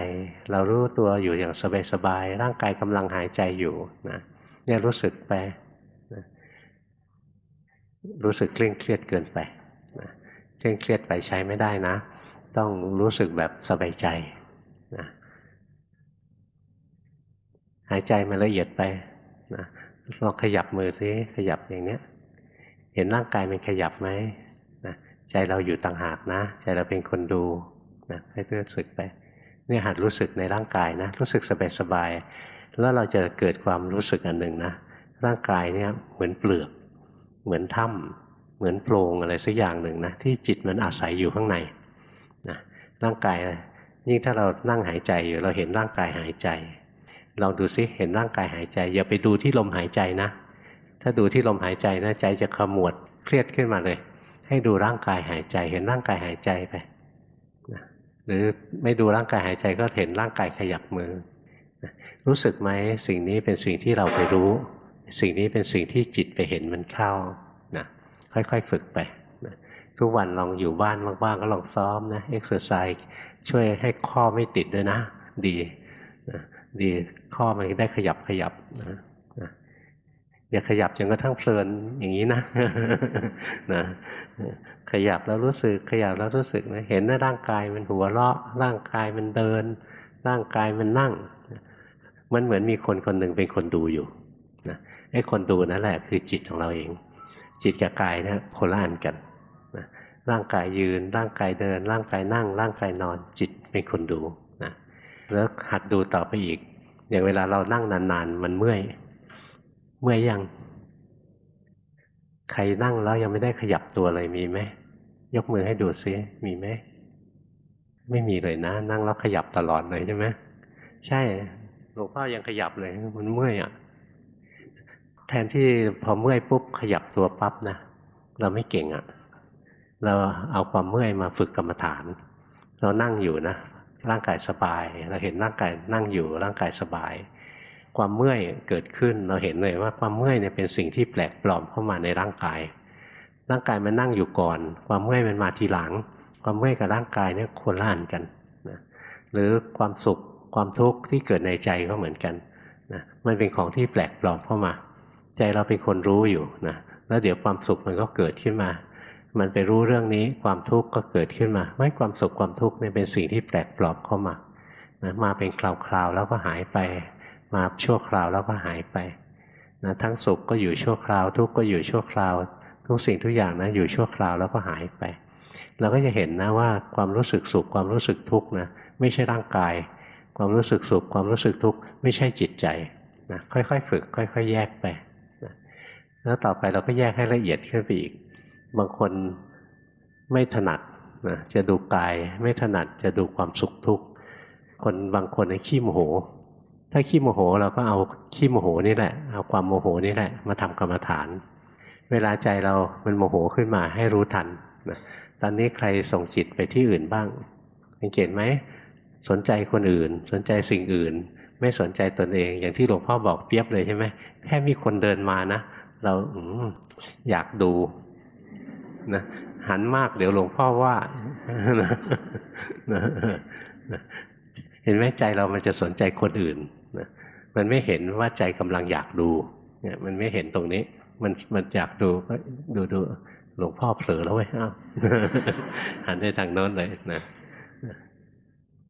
เรารู้ตัวอยู่อย่างสบายสบายร่างกายกำลังหายใจอยู่นะเนี่ยรู้สึกไป รู้สึกเคร่งเครียดเกินไปนะเคร่งเครียดไปใช้ไม่ได้นะ ต้องรู้สึกแบบสบายใจนะหายใจมันละเอียดไปนะลองขยับมือซิขยับอย่างเนี้ย เห็นร่างกายมันขยับไหมนะใจเราอยู่ต่างหากนะ ใจเราเป็นคนดูนะให้รู้สึกไปเนี่ยหัดรู้สึกในร่างกายนะ รู้สึกสบายสบายแล้วเราจะเกิดความรู้สึกอันหนึ่งนะ ร่างกายเนี่ยเหมือนเปลือก เหมือนถ้ำเหมือนโพรงอะไรสักอย่างหนึ่งนะที่จิตมันอาศัยอยู่ข้างในนะร่างกายยิ่งถ้าเรานั่งหายใจอยู่เราเห็นร่างกายหายใจลองดูซิเห็นร่างกายหายใจ อย่าไปดูที่ลมหายใจนะ ถ้าดูที่ลมหายใจนะใจจะขมวดเครียดขึ้นมาเลย ให้ดูร่างกายหายใจ เห็นร่างกายหายใจไปหรือไม่ดูร่างกายหายใจก็เห็นร่างกายขยับมือ รู้สึกไหมสิ่งนี้เป็นสิ่งที่เราไปรู้ สิ่งนี้เป็นสิ่งที่จิตไปเห็นมันเข้านะค่อยๆฝึกไปนะทุกวันลองอยู่บ้านว่างๆก็ลองซ้อมนะเอ็กซ์ไซส์ช่วยให้ข้อไม่ติดด้วยนะ ดีดีข้อมันได้ขยับขยับนะอย่าขยับจนกระทั่งเพลินอย่างนี้นะนะขยับแล้วรู้สึกขยับแล้วรู้สึกนะเห็นว่าร่างกายมันหัวเราะร่างกายมันเดิน ร่างกายมันนั่ง มันเหมือนมีคนคนหนึ่งเป็นคนดูอยู่ นะไอ้คนดูนั่นแหละคือจิตของเราเอง จิตกับกายนะโคละอันกันนะร่างกายยืน ร่างกายเดิน ร่างกายนั่ง ร่างกายนอน จิตเป็นคนดูนะแล้วหัดดูต่อไปอีก อย่างเวลาเรานั่งนานๆ มันเมื่อย เมื่อยยัง ใครนั่งแล้วยังไม่ได้ขยับตัวเลยมีไหมยกมือให้ดูซิมีไหมไม่มีเลยนะ นั่งแล้วขยับตลอดเลยใช่ไหมใช่หลวงพ่อยังขยับเลย มันเมื่อยอะ ทนที่พอเมื่อยปุ๊บขยับตัวปั๊บนะเราไม่เก่งอะ เราเอาความเมื่อยมาฝึกกรรมฐาน เรานั่งอยู่นะร่างกายสบาย เราเห็นร่างกายนั่งอยู่ร่างกายสบาย ความเมื่อยเกิดขึ้นเราเห็นเลยว่าความเมื่อยเนี่ยเป็นสิ่งที่แปลกปลอมเข้ามาในร่างกาย ร่างกายมันนั่งอยู่ก่อน ความเมื่อยมันมาทีหลัง ความเมื่อยกับร่างกายเนี่ยคนละอันกันนะหรือความสุขความทุกข์ที่เกิดในใจก็เหมือนกันนะมันเป็นของที่แปลกปลอมเข้ามา ใจเราเป็นคนรู้อยู่นะแล้วเดี๋ยวความสุขมันก็เกิดขึ้นมา มันไปรู้เรื่องนี้ความทุกข์ก็เกิดขึ้นมาไม่ความสุขความทุกข์เนี่ยเป็นสิ่งที่แปลกปลอมเข้ามานะมาเป็นคราวๆแล้วก็หายไป มาชั่วคราวแล้วก็หายไปนะทั้งสุขก็อยู่ชั่วคราว ทุกข์ก็อยู่ชั่วคราว ทุกสิ่งทุกอย่างนะอยู่ชั่วคราวแล้วก็หายไป เราก็จะเห็นนะว่าความรู้สึกสุขความรู้สึกทุกข์นะไม่ใช่ร่างกาย ความรู้สึกสุขความรู้สึกทุกข์ไม่ใช่จิตใจนะค่อยๆ ฝึก ค่อย ๆ แยกไป แล้วต่อไปเราก็แยกให้ละเอียดขึ้นไปอีก บางคนไม่ถนัดนะจะดูกาย ไม่ถนัดจะดูความสุขทุกข์ คนบางคนขี้โมโห ถ้าขี้โมโหเราก็เอาขี้โมโหนี่แหละ เอาความโมโหนี่แหละ มาทำกรรมฐาน เวลาใจเรามันโมโหขึ้นมาให้รู้ทันนะตอนนี้ใครส่งจิตไปที่อื่นบ้างสังเกตไหมสนใจคนอื่น สนใจสิ่งอื่น ไม่สนใจตนเอง อย่างที่หลวงพ่อบอกเปียบเลยใช่ไหมแค่มีคนเดินมานะ เราอยากดูนะหันมากเดี๋ยวหลวงพ่อว่าเห็นไหมใจเรามันจะสนใจคนอื่นนะมันไม่เห็นว่าใจกำลังอยากดูเนี่ยมันไม่เห็นตรงนี้ มันมันอยากดูก็ดูดูหลวงพ่อเผลอแล้วเว้ยอ้าวหันไปทางโน้นเลยนะ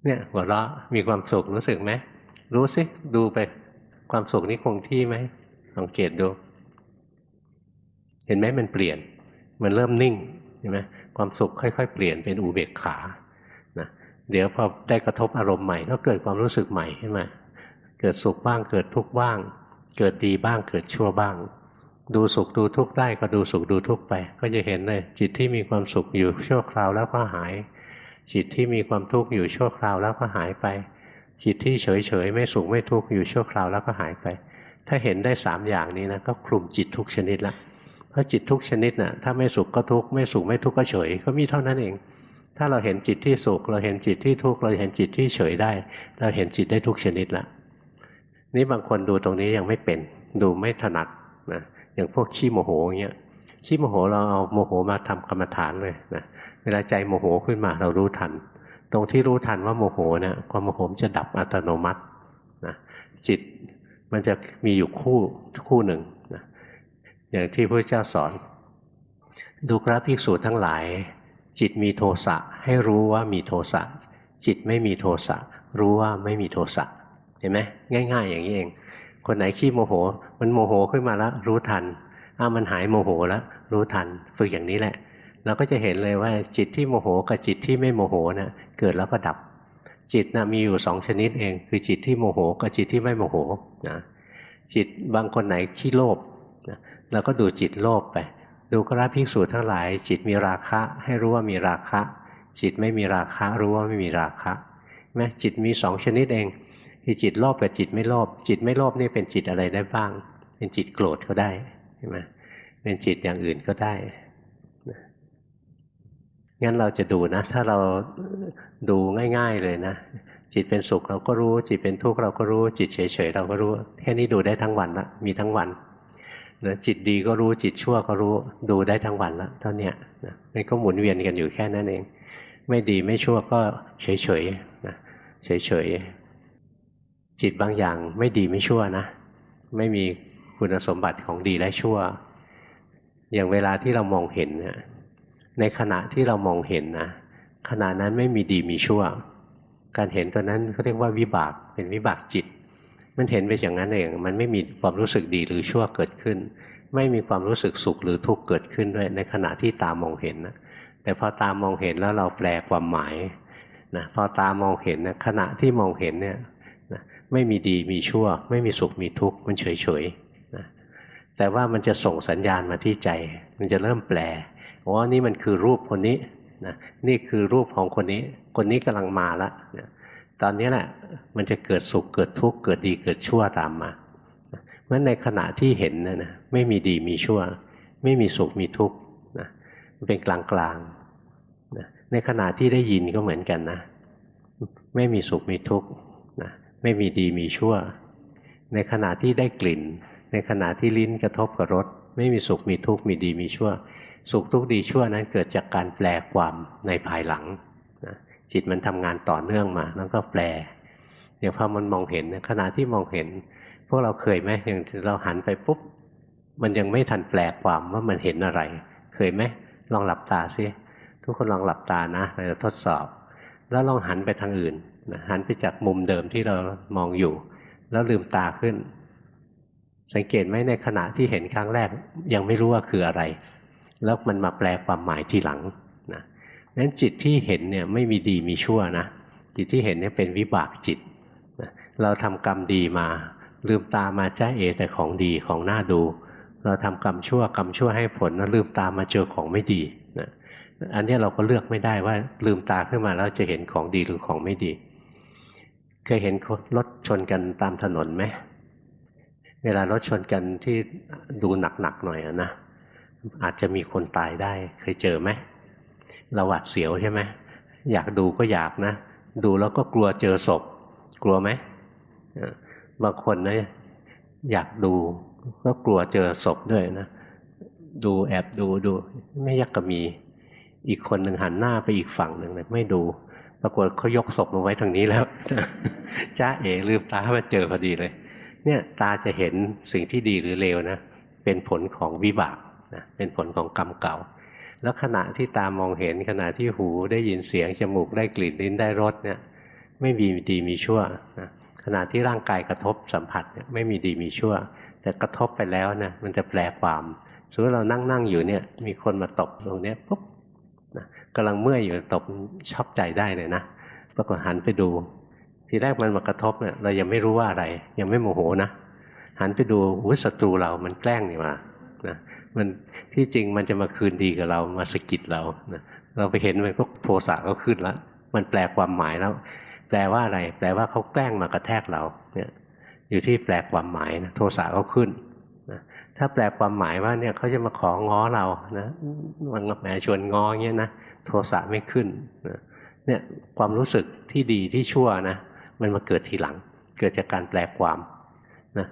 เนี่ยหัวเราะมีความสุขรู้สึกไหมรู้สิดูไปความสุขนี้คงที่ไหมสังเกตดู เห็นไหมมันเปลี่ยน มันเริ่มนิ่งเห็นไหมความสุขค่อย ๆ เปลี่ยนเป็นอุเบกขานะเดี๋ยวพอได้กระทบอารมณ์ใหม่ก็เกิดความรู้สึกใหม่ขึ้นมาเกิดสุขบ้างเกิดทุกข์บ้าง เกิดดีบ้างเกิดชั่วบ้าง ดูสุขดูทุกข์ได้ก็ดูสุขดูทุกข์ไป ก็จะเห็นเลยจิตที่มีความสุขอยู่ชั่วคราวแล้วก็หาย จิตที่มีความทุกข์อยู่ชั่วคราวแล้วก็หายไป จิตที่เฉยเฉยไม่สุขไม่ทุกข์อยู่ชั่วคราวแล้วก็หายไป ถ้าเห็นได้สามอย่างนี้นะก็คลุมจิตทุกชนิดละ เพราะจิตทุกชนิดนะ่ะถ้าไม่สุขก็ทุกข์ไม่สุขไม่ทุกข์ก็เฉย ก็มีเท่านั้นเอง ถ้าเราเห็นจิตที่สุข เราเห็นจิตที่ทุกข์เราเห็นจิตที่เฉยได้ เราเห็นจิตได้ทุกชนิดละนี่บางคนดูตรงนี้ยังไม่เป็น ดูไม่ถนัดนะอย่างพวกขี้โมโหอย่างเงี้ยขี้โมโหเราเอาโมโหมาทำกรรมฐานเลยนะเวลาใจโมโหขึ้นมาเรารู้ทัน ตรงที่รู้ทันว่าโมโหเนี่ยความโมโหจะดับอัตโนมัตินะจิตมันจะมีอยู่คู่คู่หนึ่ง อย่างที่พระเจ้าสอน ดูกราภิกษุทั้งหลาย จิตมีโทสะให้รู้ว่ามีโทสะจิตไม่มีโทสะรู้ว่าไม่มีโทสะเห็นไหมง่าย ๆ อย่างนี้เอง คนไหนขี้โมโห มันโมโหขึ้นมาแล้วรู้ทันอ้ามันหายโมโหแล้ว รู้ทันฝึกอย่างนี้แหละ เราก็จะเห็นเลยว่าจิตที่โมโหกับจิตที่ไม่โมโหนะ่ะเกิดแล้วก็ดับ จิตนะมีอยู่สองชนิดเอง คือจิตที่โมโหกับจิตที่ไม่โมโหนะจิตบางคนไหนขี้โลภ เราก็ดูจิตโลภไป ดูกราภิกษุทั้งหลาย จิตมีราคะ ให้รู้ว่ามีราคะ จิตไม่มีราคะ รู้ว่าไม่มีราคะแม้จิตมีสองชนิดเองคือจิตโลภกับจิตไม่โลภจิตไม่โลภนี่เป็นจิตอะไรได้บ้าง เป็นจิตโกรธก็ได้ใช่ไหมเป็นจิตอย่างอื่นก็ได้งั้นเราจะดูนะ ถ้าเราดูง่าย ๆเลยนะจิตเป็นสุขเราก็รู้ จิตเป็นทุกข์เราก็รู้ จิตเฉยๆเราก็รู้ แค่นี้ดูได้ทั้งวันละมีทั้งวัน นะจิตดีก็รู้จิตชั่วก็รู้ดูได้ทั้งวันละเท่านี้นะมันก็หมุนเวียนกันอยู่แค่นั้นเอง ไม่ดีไม่ชั่วก็เฉยๆนะเฉยๆจิตบางอย่างไม่ดีไม่ชั่วนะ ไม่มีคุณสมบัติของดีและชั่ว อย่างเวลาที่เรามองเห็นเนี่ยในขณะที่เรามองเห็นนะขณะนั้นไม่มีดีมีชั่ว การเห็นตัวนั้นเขาเรียกว่าวิบากเป็นวิบากจิต มันเห็นไปอย่างนั้นเอง มันไม่มีความรู้สึกดีหรือชั่วเกิดขึ้น ไม่มีความรู้สึกสุขหรือทุกข์เกิดขึ้นด้วยในขณะที่ตามองเห็นนะแต่พอตามองเห็นแล้วเราแปลความหมายนะพอตามองเห็นนะขณะที่มองเห็นเนี่ยนะไม่มีดีมีชั่ว ไม่มีสุขมีทุกข์มันเฉยเฉยนะแต่ว่ามันจะส่งสัญญาณมาที่ใจ มันจะเริ่มแปลว่านี่มันคือรูปคนนี้นะนี่คือรูปของคนนี้ คนนี้กำลังมาแล้วนะ ตอนนี้แหละมันจะเกิดสุขเกิดทุกข์เกิดดีเกิดชั่วตามมาเพราะในขณะที่เห็นนะนะไม่มีดีมีชั่ว ไม่มีสุขมีทุกข์นะมันเป็นกลางกลางนะในขณะที่ได้ยินก็เหมือนกันนะ ไม่มีสุขมีทุกข์นะไม่มีดีมีชั่ว ในขณะที่ได้กลิ่น ในขณะที่ลิ้นกระทบกับรสไม่มีสุขมีทุกข์มีดีมีชั่ว สุขทุกข์ดีชั่วนั้นเกิดจากการแปลความในภายหลัง จิตมันทำงานต่อเนื่องมาแล้วก็แปลอย่างพอมันมองเห็นขณะที่มองเห็น พวกเราเคยไหมอย่างเราหันไปปุ๊บมันยังไม่ทันแปลความว่ามันเห็นอะไร เคยไหมลองหลับตาซิทุกคนลองหลับตานะเราจะทดสอบ แล้วลองหันไปทางอื่นนะหันไปจากมุมเดิมที่เรามองอยู่ แล้วลืมตาขึ้น สังเกตไหมในขณะที่เห็นครั้งแรก ยังไม่รู้ว่าคืออะไร แล้วมันมาแปลความหมายทีหลัง นั้นจิตที่เห็นเนี่ยไม่มีดีมีชั่วนะ จิตที่เห็นเนี่ยเป็นวิบากจิต เราทำกรรมดีมา ลืมตามาจ้าเอแต่ของดีของน่าดู เราทำกรรมชั่วกรรมชั่วให้ผลแล้วลืมตามาเจอของไม่ดีนะอันนี้เราก็เลือกไม่ได้ว่าลืมตาขึ้นมาแล้วจะเห็นของดีหรือของไม่ดี เคยเห็นรถชนกันตามถนนไหมเวลารถชนกันที่ดูหนักๆหน่อยนะอาจจะมีคนตายได้เคยเจอไหม เราหวาดเสียวใช่ไหมอยากดูก็อยากนะ ดูแล้วก็กลัวเจอศพ กลัวไหมบางคนนะอยากดูก็กลัวเจอศพด้วยนะ ดูแอบดูดูไม่ยักก็มี อีกคนหนึ่งหันหน้าไปอีกฝั่งหนึ่งเลยไม่ดู ปรากฏเขายกศพมาไว้ทางนี้แล้วจ้าเอ๋ลืมตามาเจอพอดีเลย เนี่ยตาจะเห็นสิ่งที่ดีหรือเลวนะเป็นผลของวิบากนะเป็นผลของกรรมเก่า แล้วขณะที่ตามองเห็นขณะที่หูได้ยินเสียงจมูกได้กลิ่นลิ้นได้รสเนี่ยไม่มีดีมีชั่วนะขณะที่ร่างกายกระทบสัมผัสเนี่ยไม่มีดีมีชั่ว แต่กระทบไปแล้วนะมันจะแปลความสมมติเรานั่งนั่งอยู่เนี่ยมีคนมาตบตรงนี้ปุ๊บนะกำลังเมื่อยอยู่ตบชอบใจได้เลยนะปรากฏหันไปดู ทีแรกมันมากระทบเนี่ยเรายังไม่รู้ว่าอะไร ยังไม่โมโหนะหันไปดูวุ้ศัตรูเรามันแกล้งนี่มานะ มันที่จริงมันจะมาคืนดีกับเรามาสกิดเรานะเราไปเห็นมันก็โทสะก็ขึ้นแล้วมันแปลความหมายแล้ว แปลว่าอะไร แปลว่าเขาแกล้งมากระแทกเราเนี่ยอยู่ที่แปลความหมายนะโทสะก็ขึ้นนะถ้าแปลความหมายว่าเนี่ยเขาจะมาของ้อเรานะมันแหมชวนง้อเงี้ยนะโทสะไม่ขึ้นนะเนี่ยความรู้สึกที่ดีที่ชั่วนะมันมาเกิดทีหลัง เกิดจากการแปลความนะ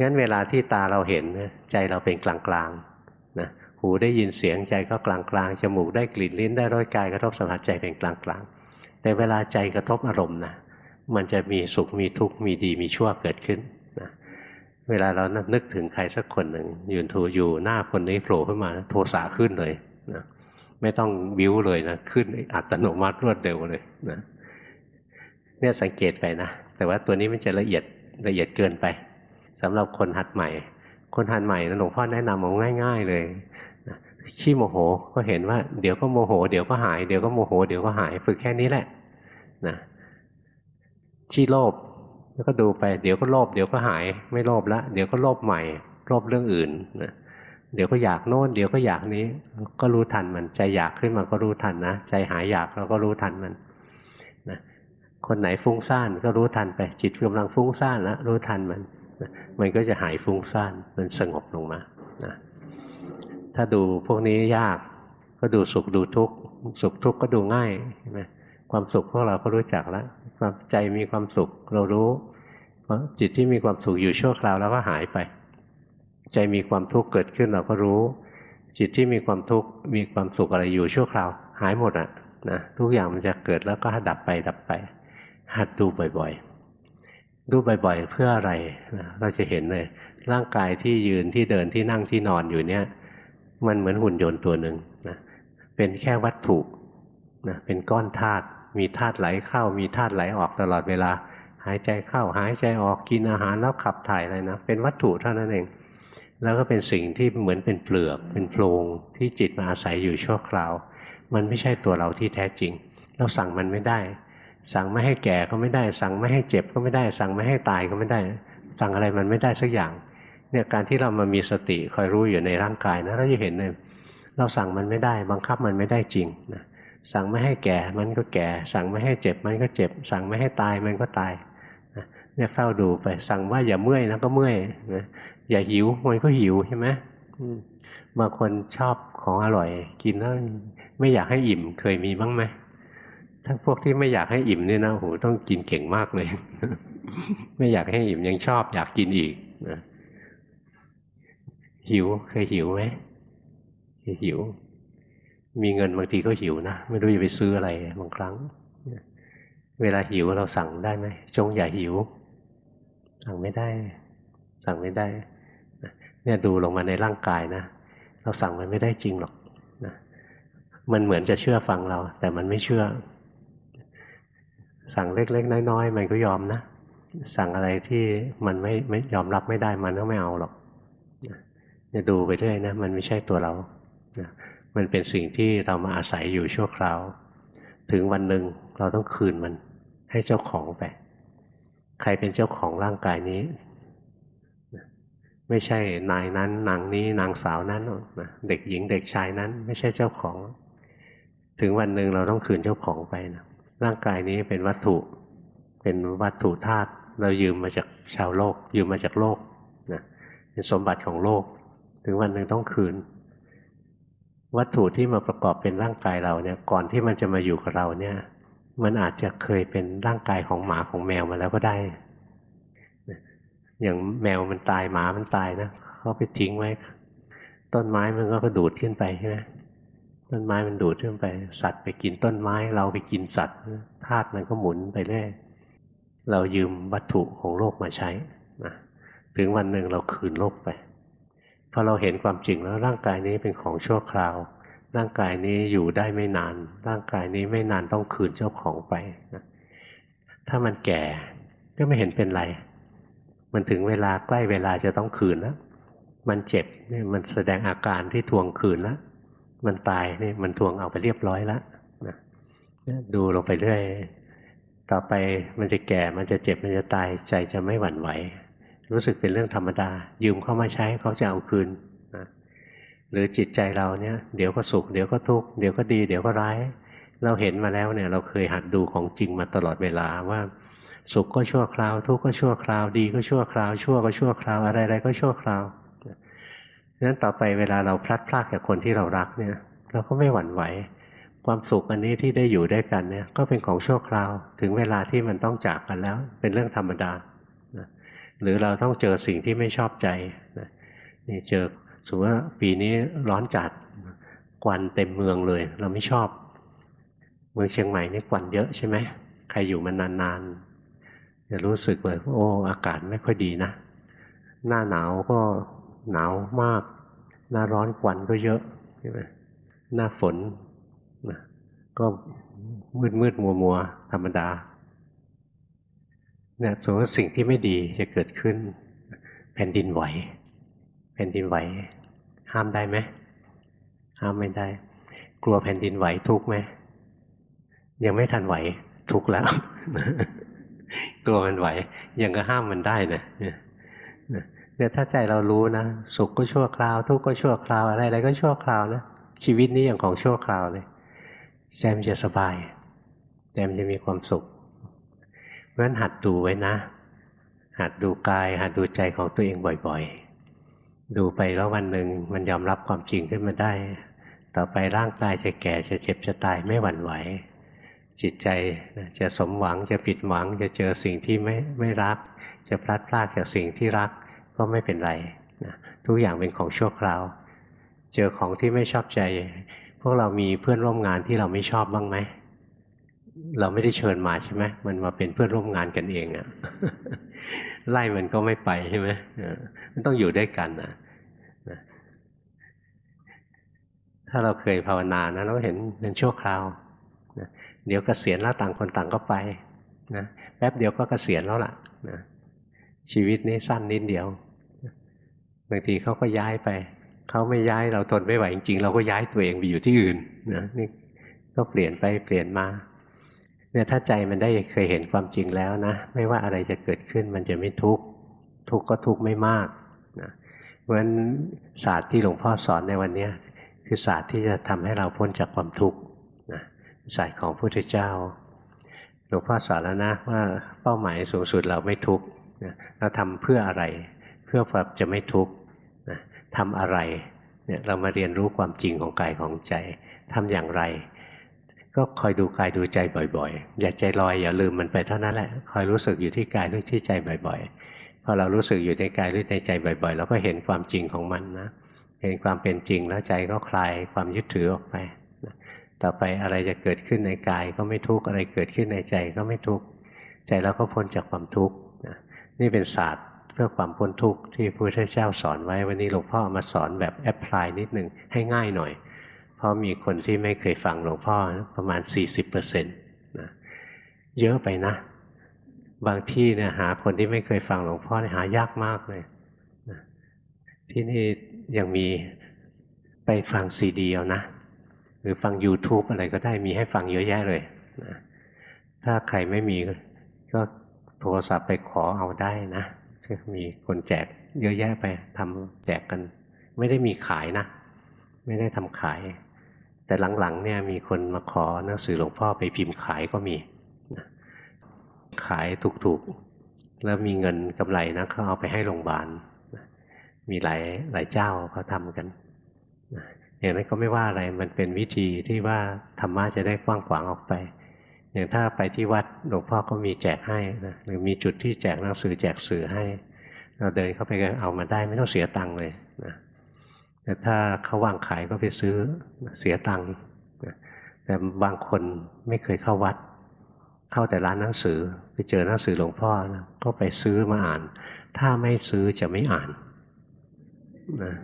งั้นเวลาที่ตาเราเห็นใจเราเป็นกลางๆ นะหูได้ยินเสียงใจก็กลางๆจมูกได้กลิ่นลิ้นได้รสกายกระทบสัมผัสใจเป็นกลางๆแต่เวลาใจกระทบอารมณ์นะมันจะมีสุขมีทุกข์มีดีมีชั่วเกิดขึ้นนะเวลาเรานึกถึงใครสักคนหนึ่งยืนถูอยู่หน้าคนนี้โผล่ขึ้นมาโทสะขึ้นเลยนะไม่ต้องบิ้วเลยนะขึ้นอัตโนมัติรวดเร็วเลยนะเนี่ยสังเกตไปนะแต่ว่าตัวนี้มันจะละเอียดละเอียดเกินไปสำหรับคนหัดใหม่ คนหัดใหม่นะหลวงพ่อแนะนำเอาง่าย ๆ เลยขี้โมโหก็เห็นว่าเดี๋ยวก็โมโห เดี๋ยวก็หายเดี๋ยวก็โมโหเดี๋ยวก็หายฝึกแค่นี้แหละนะขี้โลภแล้วก็ดูไปเดี๋ยวก็โลภเดี๋ยวก็หายไม่โลภละ เดี๋ยวก็โลภใหม่โลภเรื่องอื่นนะเดี๋ยวก็อยากโน่นเดี๋ยวก็อยากนี้ ก็รู้ทันมันใจอยากขึ้นมาก็รู้ทันนะใจหายอยากเราก็รู้ทันมันนะคนไหนฟุ้งซ่านก็รู้ทันไปจิตกำลังฟุ้งซ่านแล้วรู้ทันมัน มันก็จะหายฟุ้งซ่านมันสงบลงมานะถ้าดูพวกนี้ยากก็ดูสุขดูทุกข์สุขทุกข์ก็ดูง่ายใช่ไหมความสุขพวกเราก็รู้จักแล้วความใจมีความสุขเรารู้าจิตที่มีความสุขอยู่ชั่วคราวแล้วก็หายไป ใจมีความทุกข์เกิดขึ้นเราก็รู้ จิตที่มีความทุกข์มีความสุขอะไรอยู่ชั่วคราว หายหมดอะนะทุกอย่างมันจะเกิดแล้วก็ดับไปดับไป หัดดูบ่อย ๆ ดูบ่อยๆ เพื่ออะไรนะเราจะเห็นเลย ร่างกายที่ยืนที่เดินที่นั่งที่นอนอยู่เนี่ย มันเหมือนหุ่นยนต์ตัวหนึ่งนะเป็นแค่วัตถุนะเป็นก้อนธาตุมีธาตุไหลเข้า มีธาตุไหลออกตลอดเวลา หายใจเข้าหายใจออกกินอาหารแล้วขับถ่ายอะไรนะเป็นวัตถุเท่านั้นเอง แล้วก็เป็นสิ่งที่เหมือนเป็นเปลือกเป็นโพรงที่จิตมาอาศัยอยู่ชั่วคราว มันไม่ใช่ตัวเราที่แท้จริง เราสั่งมันไม่ได้ สั่งไม่ให้แก่ก็ไม่ได้ สั่งไม่ให้เจ็บก็ไม่ได้ สั่งไม่ให้ตายก็ไม่ได้ สั่งอะไรมันไม่ได้สักอย่างเนี่ยการที่เรามามีสติคอยรู้อยู่ในร่างกายนะเราจะเห็นเลยเราสั่งมันไม่ได้ บังคับมันไม่ได้จริงนะสั่งไม่ให้แก่มันก็แก่ สั่งไม่ให้เจ็บมันก็เจ็บ สั่งไม่ให้ตายมันก็ตายเนี่ยเฝ้าดูไป สั่งว่าอย่าเมื่อยนะก็เมื่อยนะอย่าหิวมันก็หิวใช่ไหมบางคนชอบของอร่อย กินแล้วไม่อยากให้อิ่มเคยมีบ้างไหม ทั้งพวกที่ไม่อยากให้อิ่มเนี่ยนะโหต้องกินเก่งมากเลย ไม่อยากให้อิ่มยังชอบ อยากกินอีกนะหิวเคยหิวไหมเคยหิว มีเงินบางทีก็หิวนะไม่รู้จะไปซื้ออะไรบางครั้งเวลาหิวเราสั่งได้ไหมจงอย่าหิว สั่งไม่ได้ สั่งไม่ได้เนี่ยดูลงมาในร่างกายนะเราสั่งมันไม่ได้จริงหรอกนะมันเหมือนจะเชื่อฟังเรา แต่มันไม่เชื่อ สั่งเล็กๆ น้อยๆ มันก็ยอมนะ สั่งอะไรที่มันไม่ไม่ยอมรับไม่ได้มันก็ไม่เอาหรอกจะดูไปเรื่อยนะ มันไม่ใช่ตัวเรานะมันเป็นสิ่งที่เรามาอาศัยอยู่ชั่วคราว ถึงวันหนึ่งเราต้องคืนมันให้เจ้าของไปใครเป็นเจ้าของร่างกายนี้ ไม่ใช่นายนั้นนางนี้นางสาวนั้นนะเด็กหญิงเด็กชายนั้น ไม่ใช่เจ้าของ ถึงวันหนึ่งเราต้องคืนเจ้าของไปนะ ร่างกายนี้เป็นวัตถุ เป็นวัตถุธาตุเรายืมมาจากชาวโลก ยืมมาจากโลกนะเป็นสมบัติของโลก ถึงวันหนึ่งต้องคืน วัตถุที่มาประกอบเป็นร่างกายเราเนี่ยก่อนที่มันจะมาอยู่กับเราเนี่ย มันอาจจะเคยเป็นร่างกายของหมาของแมวมาแล้วก็ได้ อย่างแมวมันตายหมามันตายนะเขาไปทิ้งไว้ ต้นไม้มันก็กระดูดขึ้นไปใช่ไหม ต้นไม้มันดูดขึ้นไป สัตว์ไปกินต้นไม้ เราไปกินสัตว์ธาตุมันก็หมุนไปเรื่อยเรายืมวัตถุของโลกมาใช้นะถึงวันหนึ่งเราคืนโลกไปพอเราเห็นความจริงแล้วร่างกายนี้เป็นของชั่วคราว ร่างกายนี้อยู่ได้ไม่นาน ร่างกายนี้ไม่นานต้องคืนเจ้าของไปนะถ้ามันแก่ก็ไม่เห็นเป็นไร มันถึงเวลาใกล้เวลาจะต้องคืนแล้ว มันเจ็บนี่มันแสดงอาการที่ทวงคืนแล้ว มันตายนี่มันทวงเอาไปเรียบร้อยแล้วนะดูลงไปเรื่อยต่อไปมันจะแก่มันจะเจ็บมันจะตายใจจะไม่หวั่นไหว รู้สึกเป็นเรื่องธรรมดา ยืมเข้ามาใช้เขาจะเอาคืนนะหรือจิตใจเราเนี่ยเดี๋ยวก็สุขเดี๋ยวก็ทุกข์เดี๋ยวก็ดี เดี๋ยวก็ร้าย เราเห็นมาแล้วเนี่ยเราเคยหัดดูของจริงมาตลอดเวลาว่าสุขก็ชั่วคราว ทุกข์ก็ชั่วคราว ดีก็ชั่วคราว ชั่วก็ชั่วคราวอะไรๆก็ชั่วคราว นั้นต่อไปเวลาเราพลัดพรากจากคนที่เรารักเนี่ย เราก็ไม่หวั่นไหว ความสุขอันนี้ที่ได้อยู่ด้วยกันเนี่ยก็เป็นของชั่วคราว ถึงเวลาที่มันต้องจากกันแล้ว เป็นเรื่องธรรมดาหรือเราต้องเจอสิ่งที่ไม่ชอบใจนี่เจอสมมติว่าปีนี้ร้อนจัดควันเต็มเมืองเลย เราไม่ชอบ เมืองเชียงใหม่นี่ควันเยอะใช่ไหมใครอยู่มันนานๆจะรู้สึกเลยโอ้อากาศไม่ค่อยดีนะ หน้าหนาวก็ หนาวมาก หน้าร้อนควันก็เยอะใช่ไหมหน้าฝนนะก็มืดมืดมัวมัวธรรมดาเนี่ยสมมติสิ่งที่ไม่ดีจะเกิดขึ้น แผ่นดินไหว แผ่นดินไหว ห้ามได้ไหมห้ามไม่ได้ กลัวแผ่นดินไหวทุกไหมยังไม่ทันไหวทุกแล้ว กลัวมันไหว ยังก็ห้ามมันได้นะเนี่ย ถ้าใจเรารู้นะ สุขก็ชั่วคราว ทุกข์ก็ชั่วคราวอะไรอะไรก็ชั่วคราวนะชีวิตนี้อย่างของชั่วคราวเลยแจมจะสบายแจมจะมีความสุขเพราะฉะนั้นหัดดูไว้นะ หัดดูกาย หัดดูใจของตัวเองบ่อยๆ ดูไปแล้ววันหนึ่งมันยอมรับความจริงขึ้นมาได้ ต่อไปร่างกายจะแก่จะเจ็บจะตายไม่หวั่นไหวจิตใจจะสมหวังจะผิดหวังจะเจอสิ่งที่ไม่ไม่รัก จะพลัดพรากจากสิ่งที่รัก ก็ไม่เป็นไรนะทุกอย่างเป็นของชั่วคราว เจอของที่ไม่ชอบใจ พวกเรามีเพื่อนร่วมงานที่เราไม่ชอบบ้างไหมเราไม่ได้เชิญมาใช่ไหมมันมาเป็นเพื่อนร่วมงานกันเองอะไล่มันก็ไม่ไปใช่ไหมมันต้องอยู่ด้วยกันนะถ้าเราเคยภาวนานะเราเห็นเป็นชั่วคราวนะเดี๋ยวกเกษียณแล้วต่างคนต่างก็ไปนะแป๊บเดียวก็เกษียณแล้วล่ะนะชีวิตนี้สั้นนิดเดียว บางทีเขาก็ย้ายไป เขาไม่ย้ายเราทนไม่ไหวจริงๆ เราก็ย้ายตัวเองไปอยู่ที่อื่นนะนี่ก็เปลี่ยนไปเปลี่ยนมาเนี่ยถ้าใจมันได้เคยเห็นความจริงแล้วนะ ไม่ว่าอะไรจะเกิดขึ้นมันจะไม่ทุกข์ทุกข์ก็ทุกข์ไม่มากนะเพราะฉะนั้นศาสตร์ที่หลวงพ่อสอนในวันนี้คือศาสตร์ที่จะทำให้เราพ้นจากความทุกข์นะศาสตร์ของพระพุทธเจ้าหลวงพ่อสอนแล้วนะว่าเป้าหมายสูงสุดเราไม่ทุกข์เราทำเพื่ออะไร เพื่อความจะไม่ทุกข์ ทำอะไรเนี่ยเรามาเรียนรู้ความจริงของกายของใจทำอย่างไร ก็คอยดูกายดูใจบ่อยๆ อย่าใจลอยอย่าลืมมันไปเท่านั้นแหละคอยรู้สึกอยู่ที่กายหรือที่ใจบ่อยๆพอเรารู้สึกอยู่ในกายหรือในใจบ่อยๆเราก็เห็นความจริงของมันนะเห็นความเป็นจริงแล้วใจก็คลายความยึดถือออกไปต่อไปอะไรจะเกิดขึ้นในกายก็ไม่ทุกข์อะไรเกิดขึ้นในใจก็ไม่ทุกข์ใจเราก็พ้นจากความทุกข์นี่เป็นศาสตร์ เพื่อความพ้นทุกข์ที่พระพุทธเจ้าสอนไว้วันนี้หลวงพ่อมาสอนแบบแอพพลายนิดหนึ่งให้ง่ายหน่อย เพราะมีคนที่ไม่เคยฟังหลวงพ่อประมาณ 40%นะเยอะไปนะ บางที่เนี่ยหาคนที่ไม่เคยฟังหลวงพ่อหายากมากเลยนะที่นี่ยังมีไปฟังซีดีเอานะ หรือฟัง YouTube อะไรก็ได้มีให้ฟังเยอะแยะเลยนะถ้าใครไม่มีก็โทรศัพท์ไปขอเอาได้นะ มีคนแจกเยอะแยะไปทำแจกกัน ไม่ได้มีขายนะ ไม่ได้ทำขาย แต่หลังๆเนี่ยมีคนมาขอหนังสือหลวงพ่อไปพิมพ์ขายก็มี ขายถูกๆ แล้วมีเงินกำไรนะเขาเอาไปให้โรงพยาบาลมีหลายหลายเจ้าเขาทำกันอย่างนั้นก็ไม่ว่าอะไรมันเป็นวิธีที่ว่าธรรมะจะได้กว้างขวางออกไป อย่างถ้าไปที่วัดหลวงพ่อก็มีแจกให้นะหรือมีจุดที่แจกหนังสือแจกสื่อให้ เราเดินเข้าไปก็เอามาได้ไม่ต้องเสียตังค์เลยนะแต่ถ้าเขาวางขายก็ไปซื้อเสียตังค์แต่บางคนไม่เคยเข้าวัด เข้าแต่ร้านหนังสือ ไปเจอหนังสือหลวงพ่อนะก็ไปซื้อมาอ่าน ถ้าไม่ซื้อจะไม่อ่านนะ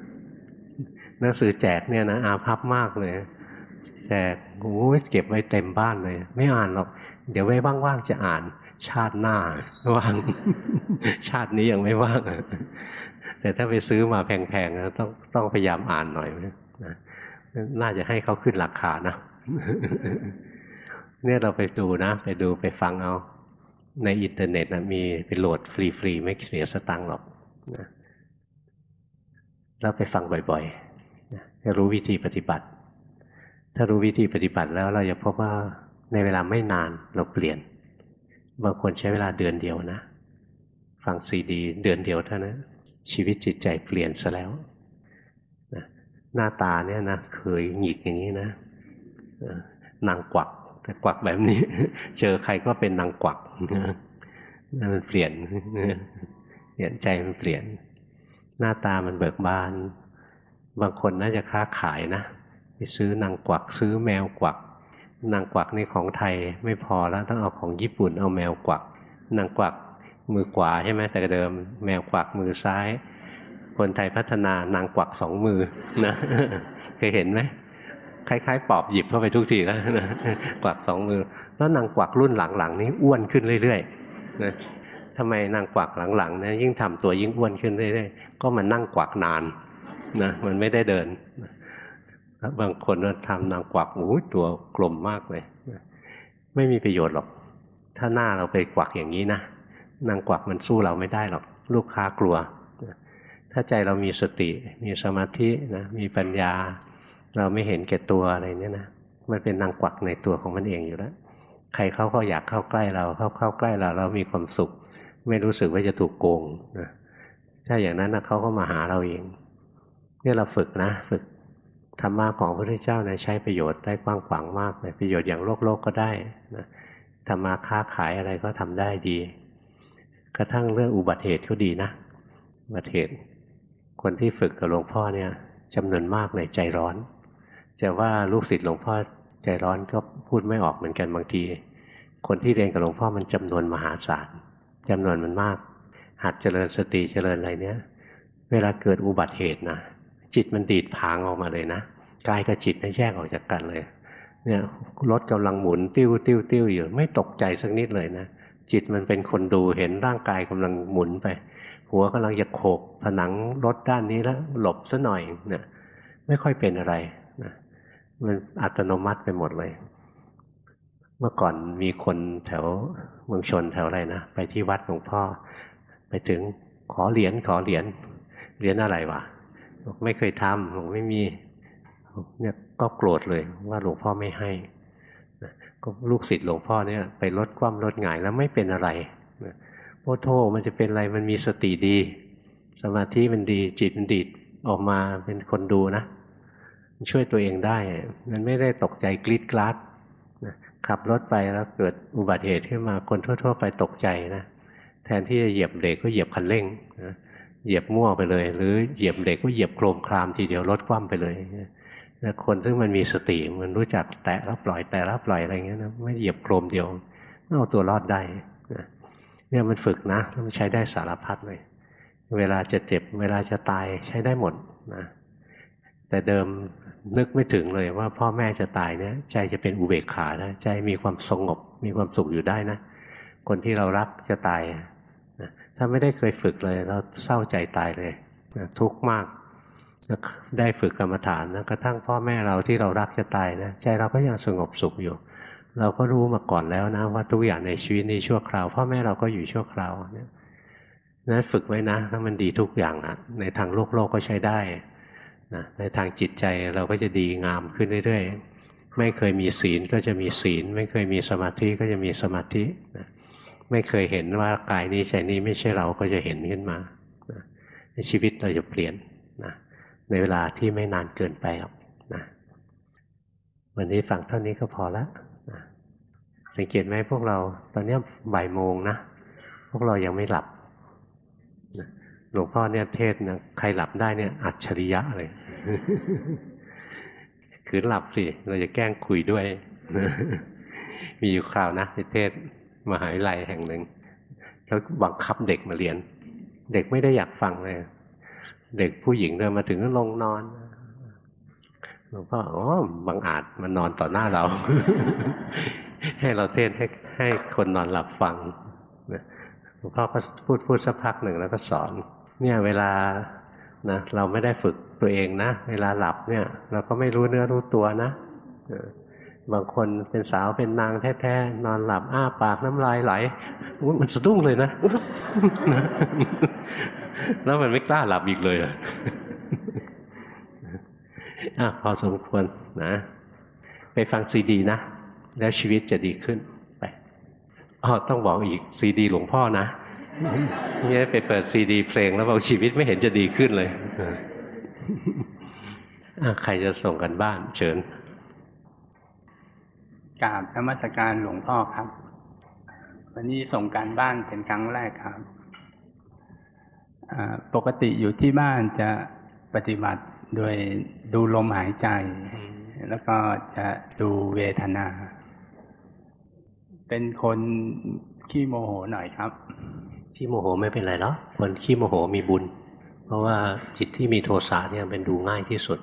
หนังสือแจกเนี่ยนะอาภัพมากเลย แจกโอ้เก็บไว้เต็มบ้านเลย ไม่อ่านหรอก เดี๋ยวไว้ว่างๆจะอ่าน ชาติหน้าว่าง ชาตินี้ยังไม่ว่าง แต่ถ้าไปซื้อมาแพงๆต้องต้องพยายามอ่านหน่อยนะน่าจะให้เขาขึ้นราคานะเนี่ยเราไปดูนะ ไปดูไปฟังเอา ในอินเทอร์เน็ตนะมีไปโหลดฟรีๆ ไม่เสียสตังค์หรอกนะเราไปฟังบ่อยๆจะรู้วิธีปฏิบัติ ถ้ารู้วิธีปฏิบัติแล้วเราจะพบว่าในเวลาไม่นานเราเปลี่ยน บางคนใช้เวลาเดือนเดียวนะ ฟังซีดี เดือนเดียวเท่านั้นชีวิตจิตใจเปลี่ยนซะแล้วนะหน้าตาเนี่ยนะเคยหงิกอย่างนี้นะนางกวักแต่กวักแบบนี้ เจอใครก็เป็นนางกวักมันเปลี่ยนเปลี่ยนใจมันเปลี่ยน หน้าตามันเบิกบาน บางคนน่าจะค้าขายนะ ซื้อนางกวักซื้อแมวกวัก นางกวักในของไทยไม่พอแล้วต้องเอาของญี่ปุ่นเอาแมวกวัก นางกวักมือขวาใช่ไหมแต่เดิมแมวกวักมือซ้าย คนไทยพัฒนานางกวักสองมือนะเคยเห็นไหมคล้ายๆ ปอบหยิบเข้าไปทุกทีแล้วนะกวักสองมือ แล้วนางกวักรุ่นหลังๆนี้อ้วนขึ้นเรื่อยๆนะทำไมนางกวักหลังๆนะยิ่งทำตัวยิ่งอ้วนขึ้นเรื่อยๆก็มันนั่งกวักนานนะมันไม่ได้เดิน บางคนทำนางกวักโอ้ตัวกลมมากเลย ไม่มีประโยชน์หรอก ถ้าหน้าเราไปกวักอย่างนี้นะนางกวักมันสู้เราไม่ได้หรอก ลูกค้ากลัว ถ้าใจเรามีสติ มีสมาธินะมีปัญญา เราไม่เห็นแก่ตัวอะไรเนี่ยนะมันเป็นนางกวักในตัวของมันเองอยู่แล้วใครเขาก็อยากเข้าใกล้เราเข้าเข้าใกล้เราเรามีความสุข ไม่รู้สึกว่าจะถูกโกงนะถ้าอย่างนั้นนะเขาก็มาหาเราเองเนี่ยเราฝึกนะ ฝึก ธรรมะของพระพุทธเจ้านะใช้ประโยชน์ได้กว้างขวางมากเลยประโยชน์อย่างโลกโลกก็ได้นะธรรมะค้าขายอะไรก็ทำได้ดี กระทั่งเรื่องอุบัติเหตุก็ดีนะอุบัติเหตุ คนที่ฝึกกับหลวงพ่อเนี่ยจำนวนมากเลยใจร้อน จะว่าลูกศิษย์หลวงพ่อใจร้อนก็พูดไม่ออกเหมือนกันบางที คนที่เรียนกับหลวงพ่อมันจำนวนมหาศาลจำนวนมันมาก หัดเจริญสติเจริญอะไรเนี้ย เวลาเกิดอุบัติเหตุนะจิตมันดีดผางออกมาเลยนะ กายกับจิตแยกออกจากกันเลย เนี่ยรถกำลังหมุนติ้วติ้วติ้วอยู่ไม่ตกใจสักนิดเลยนะจิตมันเป็นคนดูเห็นร่างกายกำลังหมุนไป หัวกำลังจะโขกผนังรถด้านนี้แล้วหลบซะหน่อยเนี่ยไม่ค่อยเป็นอะไรนะมันอัตโนมัติไปหมดเลย เมื่อก่อนมีคนแถวเมืองชนแถวอะไรนะไปที่วัดหลวงพ่อ ไปถึงขอเหรียญขอเหรียญเหรียญอะไรวะไม่เคยทำผมไม่มี เนี่ยก็โกรธเลยว่าหลวงพ่อไม่ให้ก็ลูกศิษย์หลวงพ่อเนี่ยไปลดความลดหงายแล้วไม่เป็นอะไรโอ้โทมันจะเป็นอะไรมันมีสติดี สมาธิมันดีจิตมันดีออกมาเป็นคนดูนะมันช่วยตัวเองได้ มันไม่ได้ตกใจกรีดกราดขับรถไปแล้วเกิดอุบัติเหตุขึ้นมาคนทั่ว ๆ ไปตกใจนะแทนที่จะเหยียบเบรกก็เหยียบคันเร่งนะเหยียบมั่วไปเลย หรือเหยียบเด็กก็เหยียบโครมครามทีเดียวรถคว่ำไปเลย นะคนซึ่งมันมีสติมันรู้จักแตะแล้วปล่อยแตะแล้วปล่อยอะไรเงี้ยนะไม่เหยียบโครมเดียวเอาตัวรอดได้นะเนี่ยมันฝึกนะมันใช้ได้สารพัดเลย เวลาจะเจ็บ เวลาจะตายใช้ได้หมดนะแต่เดิมนึกไม่ถึงเลยว่าพ่อแม่จะตายเนี่ยใจจะเป็นอุเบกขานะใจมีความสงบ มีความสุขอยู่ได้นะ คนที่เรารักจะตายถ้าไม่ได้เคยฝึกเลย เราเศร้าใจตายเลยนะทุกข์มาก ได้ฝึกกรรมฐานนะกระทั่งพ่อแม่เราที่เรารักจะตายนะใจเราก็ยังสงบสุขอยู่ เราก็รู้มาก่อนแล้วนะว่าทุกอย่างในชีวิตนี้ชั่วคราว พ่อแม่เราก็อยู่ชั่วคราวเนี่ยนั้นฝึกไว้นะถ้ามันดีทุกอย่างนะในทางโลกโลกก็ใช้ได้นะในทางจิตใจเราก็จะดีงามขึ้นเรื่อยๆ ไม่เคยมีศีลก็จะมีศีล ไม่เคยมีสมาธิก็จะมีสมาธินะไม่เคยเห็นว่ากายนี้ใจนี้ไม่ใช่เราก็จะเห็นขึ้นมาในชีวิตเราจะเปลี่ยน ในเวลาที่ไม่นานเกินไปหรอกนะวันนี้ฟังเท่านี้ก็พอแล้วนะสังเกตไหมพวกเรา ตอนนี้บ่ายโมงนะ พวกเรายังไม่หลับนะหลวงพ่อเนี่ยเทศนะใครหลับได้เนี่ย อัจฉริยะเลยคือหลับสิ เราจะแกล้งคุยด้วย มีอยู่คราวนะในเทศมหาวิทยาลัยแห่งหนึ่งเขาบังคับเด็กมาเรียน เด็กไม่ได้อยากฟังเลย เด็กผู้หญิงเดินมาถึงก็ลงนอนหลวงพ่ออ๋อบางอาจมันนอนต่อหน้าเรา ให้เราเทศให้ให้คนนอนหลับฟังหลวงพ่อก็พูดพูดสักพักหนึ่งแล้วก็สอน เนี่ยเวลานะเราไม่ได้ฝึกตัวเองนะ เวลาหลับเนี่ย เราก็ไม่รู้เนื้อรู้ตัวนะ บางคนเป็นสาวเป็นนางแท้ๆนอนหลับอ้าปากน้ำลายไหลมันสะดุ้งเลยนะ แล้วมันไม่กล้าหลับอีกเลยอะพอสมควรนะ ไปฟังซีดีนะ แล้วชีวิตจะดีขึ้นไปอ๋อต้องบอกอีกซีดีหลวงพ่อนะเนี่ยไปเปิดซีดี เพลงแล้วบอกชีวิตไม่เห็นจะดีขึ้นเลยใครจะส่งกันบ้านเชิญ กราบนมัสการหลวงพ่อครับ วันนี้ส่งการบ้านเป็นครั้งแรกครับ ปกติอยู่ที่บ้านจะปฏิบัติโดยดูลมหายใจ แล้วก็จะดูเวทนา เป็นคนขี้โมโหหน่อยครับ ขี้โมโหไม่เป็นไรหรอกคนขี้โมโหมีบุญ เพราะว่าจิตที่มีโทสะเนี่ยเป็นดูง่ายที่สุด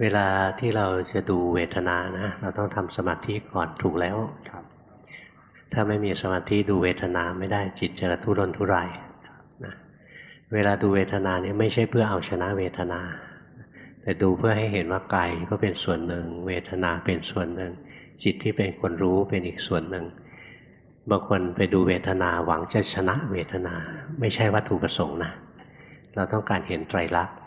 เวลาที่เราจะดูเวทนานะ เราต้องทำสมาธิก่อนถูกแล้วครับ ถ้าไม่มีสมาธิดูเวทนาไม่ได้จิตจะทุรนทุรายนะเวลาดูเวทนาเนี่ยไม่ใช่เพื่อเอาชนะเวทนา แต่ดูเพื่อให้เห็นว่ากายก็เป็นส่วนหนึ่ง เวทนาเป็นส่วนหนึ่ง จิตที่เป็นคนรู้เป็นอีกส่วนหนึ่งบางคนไปดูเวทนาหวังจะชนะเวทนา ไม่ใช่วัตถุประสงค์นะ เราต้องการเห็นไตรลักษณ์นะ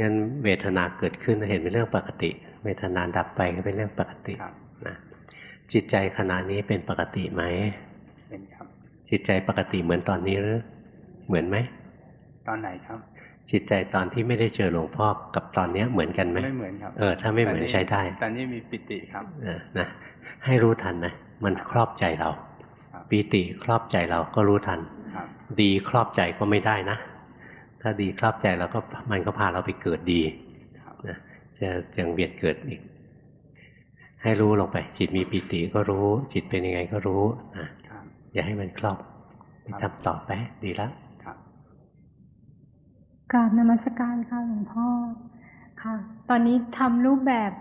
งั้นเวทนาเกิดขึ้นเห็นเป็นเรื่องปกติ เวทนาดับไปก็เป็นเรื่องปกตินะจิตใจขณะนี้เป็นปกติไหมเป็นครับจิตใจปกติเหมือนตอนนี้หรือ เหมือนไหมตอนไหนครับ จิตใจตอนที่ไม่ได้เจอหลวงพ่อกับตอนนี้เหมือนกันไหมไม่เหมือนครับเออถ้าไม่เหมือนใช้ได้ ตอนนี้มีปิติครับเออนะให้รู้ทันนะมันครอบใจเราปิติครอบใจเราก็รู้ทัน ดีครอบใจก็ไม่ได้นะ ถ้าดีครอบใจแล้วก็มันก็พาเราไปเกิดดีนะจะยังเวียนเกิดอีก ให้รู้ลงไป จิตมีปิติก็รู้ จิตเป็นยังไงก็รู้นะอย่าให้มันครอบไปทำต่อไปดีแล้วครับกราบนมัสการค่ะหลวงพ่อค่ะ ตอนนี้ทำรูปแบบ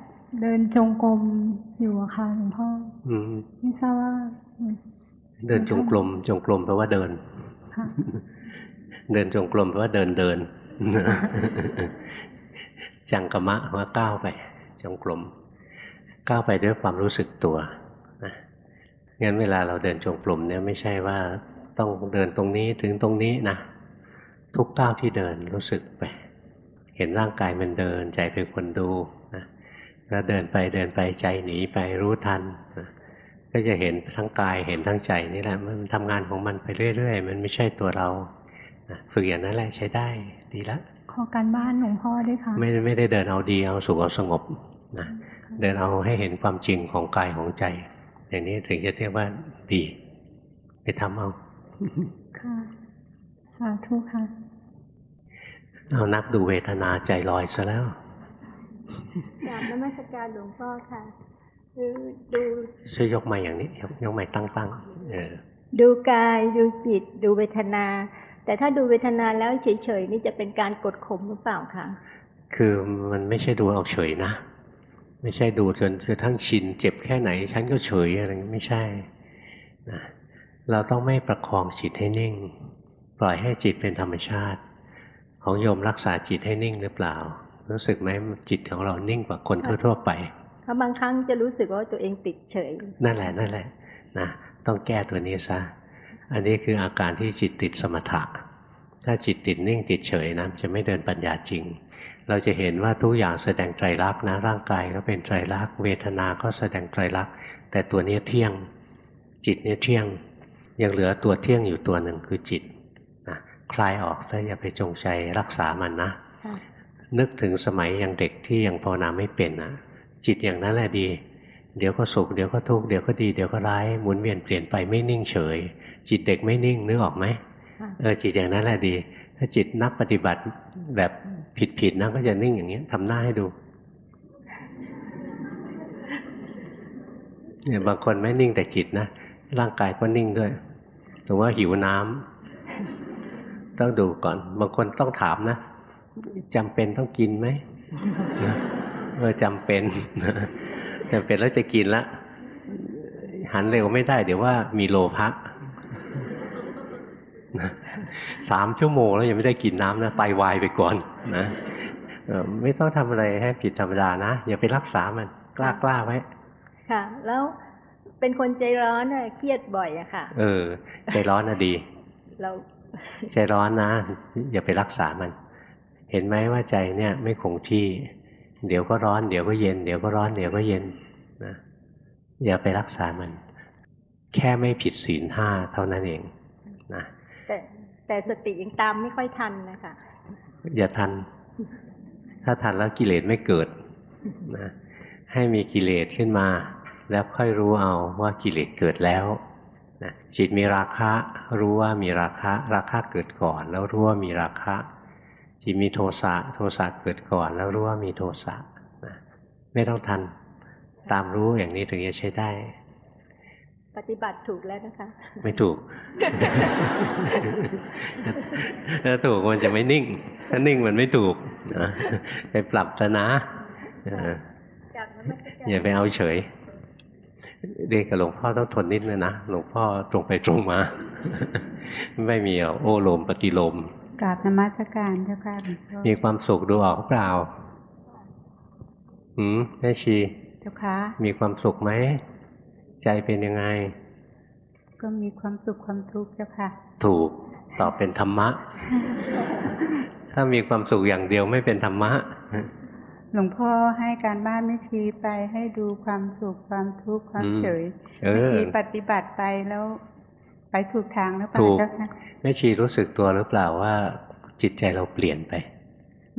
เดินจงกรมอยู่อะค่ะหลวงพ่ออืมไม่ทราบว่า เดินจงกรมจงกรมแปลว่าเดินค่ะ เดินจงกรมแปลว่าเดินเดิน จังกะมะว่าก้าวไป จงกรมก้าวไปด้วยความรู้สึกตัวนะงั้นเวลาเราเดินจงกรมเนี่ยไม่ใช่ว่าต้องเดินตรงนี้ถึงตรงนี้นะทุกก้าวที่เดินรู้สึกไป เห็นร่างกายมันเดินใจเป็นคนดูนะแล้วเดินไปเดินไปใจหนีไปรู้ทันนะก็จะเห็นทั้งกายเห็นทั้งใจนี่แหละมันทำงานของมันไปเรื่อย ๆ มันไม่ใช่ตัวเรา ฝึกอย่างนั้นแหละใช้ได้ดีแล้วขอการบ้านหลวงพ่อด้วยค่ะไม่ไม่ได้เดินเอาดีเอาสุขเอาสงบนะเดินเอาให้เห็นความจริงของกายของใจ อย่างนี้ถึงจะเรียกว่าดี ไปทำเอาค่ะสาธุค่ะเอานักดูเวทนาใจลอยซะแล้วกราบนมัสการหลวงพ่อค่ะคือดูช่วยยกมาอย่างนี้ยกยกมาตั้งๆเออดูกายดูจิต ดูเวทนา แต่ถ้าดูเวทนาแล้วเฉยๆนี่จะเป็นการกดข่มหรือเปล่าคะคือมันไม่ใช่ดูเอาเฉยนะ ไม่ใช่ดูจนกระทั่งชินเจ็บแค่ไหน ฉันก็เฉยอะไรไม่ใช่นะเราต้องไม่ประคองจิตให้นิ่ง ปล่อยให้จิตเป็นธรรมชาติ ของโยมรักษาจิตให้นิ่งหรือเปล่า รู้สึกไหมจิตของเรานิ่งกว่าคนทั่ว ๆ ไปเพราะบางครั้งจะรู้สึกว่าตัวเองติดเฉย นั่นแหละนั่นแหละนะต้องแก้ตัวนี้ซะ อันนี้คืออาการที่จิตติดสมถะ ถ้าจิตติดนิ่งติดเฉยนะจะไม่เดินปัญญาจริง เราจะเห็นว่าทุกอย่างแสดงไตรลักษณ์นะร่างกายก็เป็นไตรลักษณ์เวทนาก็แสดงไตรลักษณ์แต่ตัวนี้เที่ยง จิตเนี่ยเที่ยง ยังเหลือตัวเที่ยงอยู่ตัวหนึ่งคือจิตนะคลายออกซะอย่าไปจงใจรักษามันนะค่ะนึกถึงสมัยยังเด็กที่ยังภาวนาไม่เป็นนะจิตอย่างนั้นแหละดี เดี๋ยวก็สุขเดี๋ยวก็ทุกข์เดี๋ยวก็ดีเดี๋ยวก็ร้ายหมุนเวียนเปลี่ยนไปไม่นิ่งเฉย จิตเด็กไม่นิ่งนึกออกไหมค่ะเออจิตอย่างนั้นแหละดี ถ้าจิตนักปฏิบัติแบบผิดๆนะก็จะนิ่งอย่างเงี้ยทำหน้าให้ดูเนี่ยบางคนไม่นิ่งแต่จิตนะร่างกายก็นิ่งด้วยถึงว่าหิวน้ำต้องดูก่อน บางคนต้องถามนะจำเป็นต้องกินไหมนะเออจำเป็นจำเป็นแล้วจะกินละหันเร็วไม่ได้ เดี๋ยวว่ามีโลภะ สามชั่วโมงแล้วยังไม่ได้กินน้ำนะไตวายไปก่อนนะเอ่อไม่ต้องทำอะไรให้ผิดธรรมดานะอย่าไปรักษามันกล้ากล้าไว้ ค่ะ แล้วเป็นคนใจร้อนน่ะเครียดบ่อยอะค่ะ เออ ใจร้อนนะดี เราใจร้อนนะ อย่าไปรักษามัน เห็นไหมว่าใจเนี่ยไม่คงที่ เดี๋ยวก็ร้อนเดี๋ยวก็เย็น เดี๋ยวก็ร้อนเดี๋ยวก็เย็นนะอย่าไปรักษามัน แค่ไม่ผิดศีลห้าเท่านั้นเองนะ แต่แต่สติยังตามไม่ค่อยทันนะคะอย่าทัน ถ้าทันแล้วกิเลสไม่เกิดนะให้มีกิเลสขึ้นมา แล้วค่อยรู้เอาว่ากิเลสเกิดแล้วนะจิตมีราคะ รู้ว่ามีราคะ ราคะเกิดก่อน แล้วรู้ว่ามีราคะ จิตมีโทสะโทสะเกิดก่อน แล้วรู้ว่ามีโทสะนะไม่ต้องทัน ตามรู้อย่างนี้ถึงจะใช้ได้ ปฏิบัติถูกแล้วนะคะ ไม่ถูกถ้าถูกมันจะไม่นิ่ง ถ้านิ่งมันไม่ถูกนะไปปรับซะนะเออจากนมัสการอย่าไปเอาเฉยเรียนกับหลวงพ่อต้องทนนิดนึงนะหลวงพ่อตรงไปตรงมา ไม่มีเอาโอโลมปฏิโลมกราบนมัสการเจ้าค่ะหลวงพ่อมีความสุขดูออกเปล่า หืมแม่ชี เจ้าค่ะมีความสุขไหม ใจเป็นยังไง ก็มีความสุขความทุกข์เจ้าค่ะ ถูกตอบเป็นธรรมะ ถ้ามีความสุขอย่างเดียวไม่เป็นธรรมะ หลวงพ่อให้การบ้านไม่ชี้ไปให้ดูความสุขความทุกข์ความอืมเฉยเอไม่อชี้ปฏิบัติไปแล้วไปถูกทางแล้วเปถูล่ากเจ้าค่ะแม่ชีรู้สึกตัวหรือเปล่าว่าจิตใจเราเปลี่ยนไป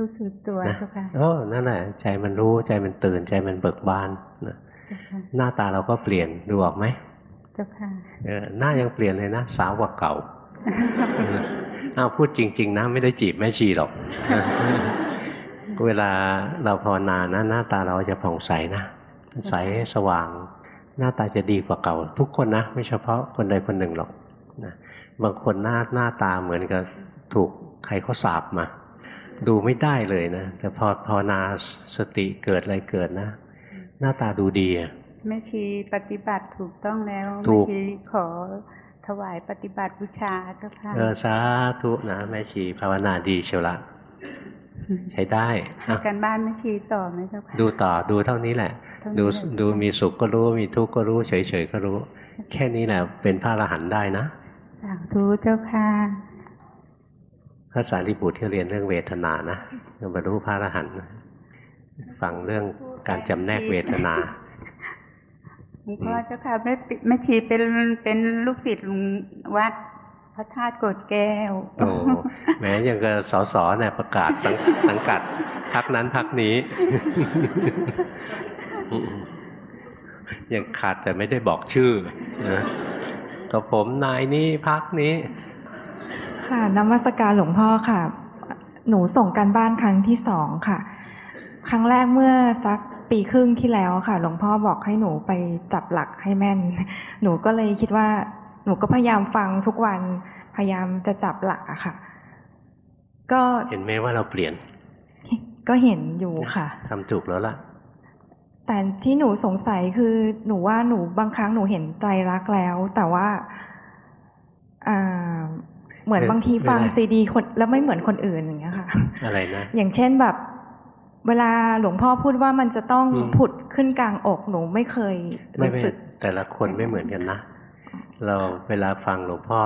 รู้สึกตัวนะเจ้าค่ะโอ้นั่นแหละใจมันรู้ใจมันตื่นใจมันเบิกบานนะเจ้าค่ะ หน้าตาเราก็เปลี่ยนดูออกไหมเจ้าค่ะเออหน้ายังเปลี่ยนเลยนะสาวกว่าเก่าเอออ้าวพูดจริง ๆ นะ ไม่ได้จีบแม่ชีหรอก เวลาเราภาวนานะ หน้าตาเราจะผ่องใสนะใสสว่าง หน้าตาจะดีกว่าเก่า ทุกคนนะ ไม่เฉพาะคนใดคนหนึ่งหรอกนะบางคนหน้าหน้าตาเหมือนกับถูกใครเขาสาบมา ดูไม่ได้เลยนะ แต่พอภาวนาสติเกิดอะไรเกิดนะห น้าตาดูดีอะแม่ชีปฏิบัติถูกต้องแล้วถูแม่กชีขอถวายปฏิบัติบูชาเจ้าค่ะเออสาธุนะแม่ชีภาวนาดีเชียวละใช้ได้ให้อะการบ้านแม่ชีต่อไหมเจ้าค่ะดูต่อดูเท่านี้แหละเท่านี้ดูแหละดูมีสุขก็รู้ มีทุกข์ก็รู้ เฉยๆก็รู้ แค่นี้แหละเป็นพระอรหันต์ได้นะสาธุเจ้าค่ะพระสารีบุตรที่เรียนเรื่องเวทนานะเราบรรลุพระอรหันต์นะฟังเรื่อง การจำแนกเวทนาหลวงพ่อเจ้าค่ะแม่ปิแม่ชีเป็นเป็นลูกศิษย์หลวงวัดพระธาตุโกดแก้วโอ้แม้ยังกับสสเนี่ยประกาศสังสังกัดพักนั้นพักนี้ ยังขาดแต่ไม่ได้บอกชื่อนะก็ผมนายนี้พักนี้ ค่ะนมัสการหลวงพ่อค่ะ หนูส่งการบ้านครั้งที่สองค่ะ ครั้งแรกเมื่อสักปีครึ่งที่แล้วค่ะ หลวงพ่อบอกให้หนูไปจับหลักให้แม่น หนูก็เลยคิดว่า หนูก็พยายามฟังทุกวันพยายามจะจับหลักอะค่ะ ก็เห็นไหมว่าเราเปลี่ยน ก็เห็นอยู่ค่ะทำถูกแล้วล่ะ แต่ที่หนูสงสัยคือหนูว่าหนูบางครั้งหนูเห็นใจรักแล้ว แต่ว่าอ่าเหมือนไม่บางทีฟังไม่ได้ซีดีคนแล้วไม่เหมือนคนอื่นอย่างเงี้ยค่ะ อะไรนะ อย่างเช่นแบบ เวลาหลวงพ่อพูดว่ามันจะต้องอืมผุดขึ้นกลางอกหนูไม่เคยไม่รู้ไม่สึกแต่ละคนไม่เหมือนกันนะ เราเวลาฟังหลวงพ่อ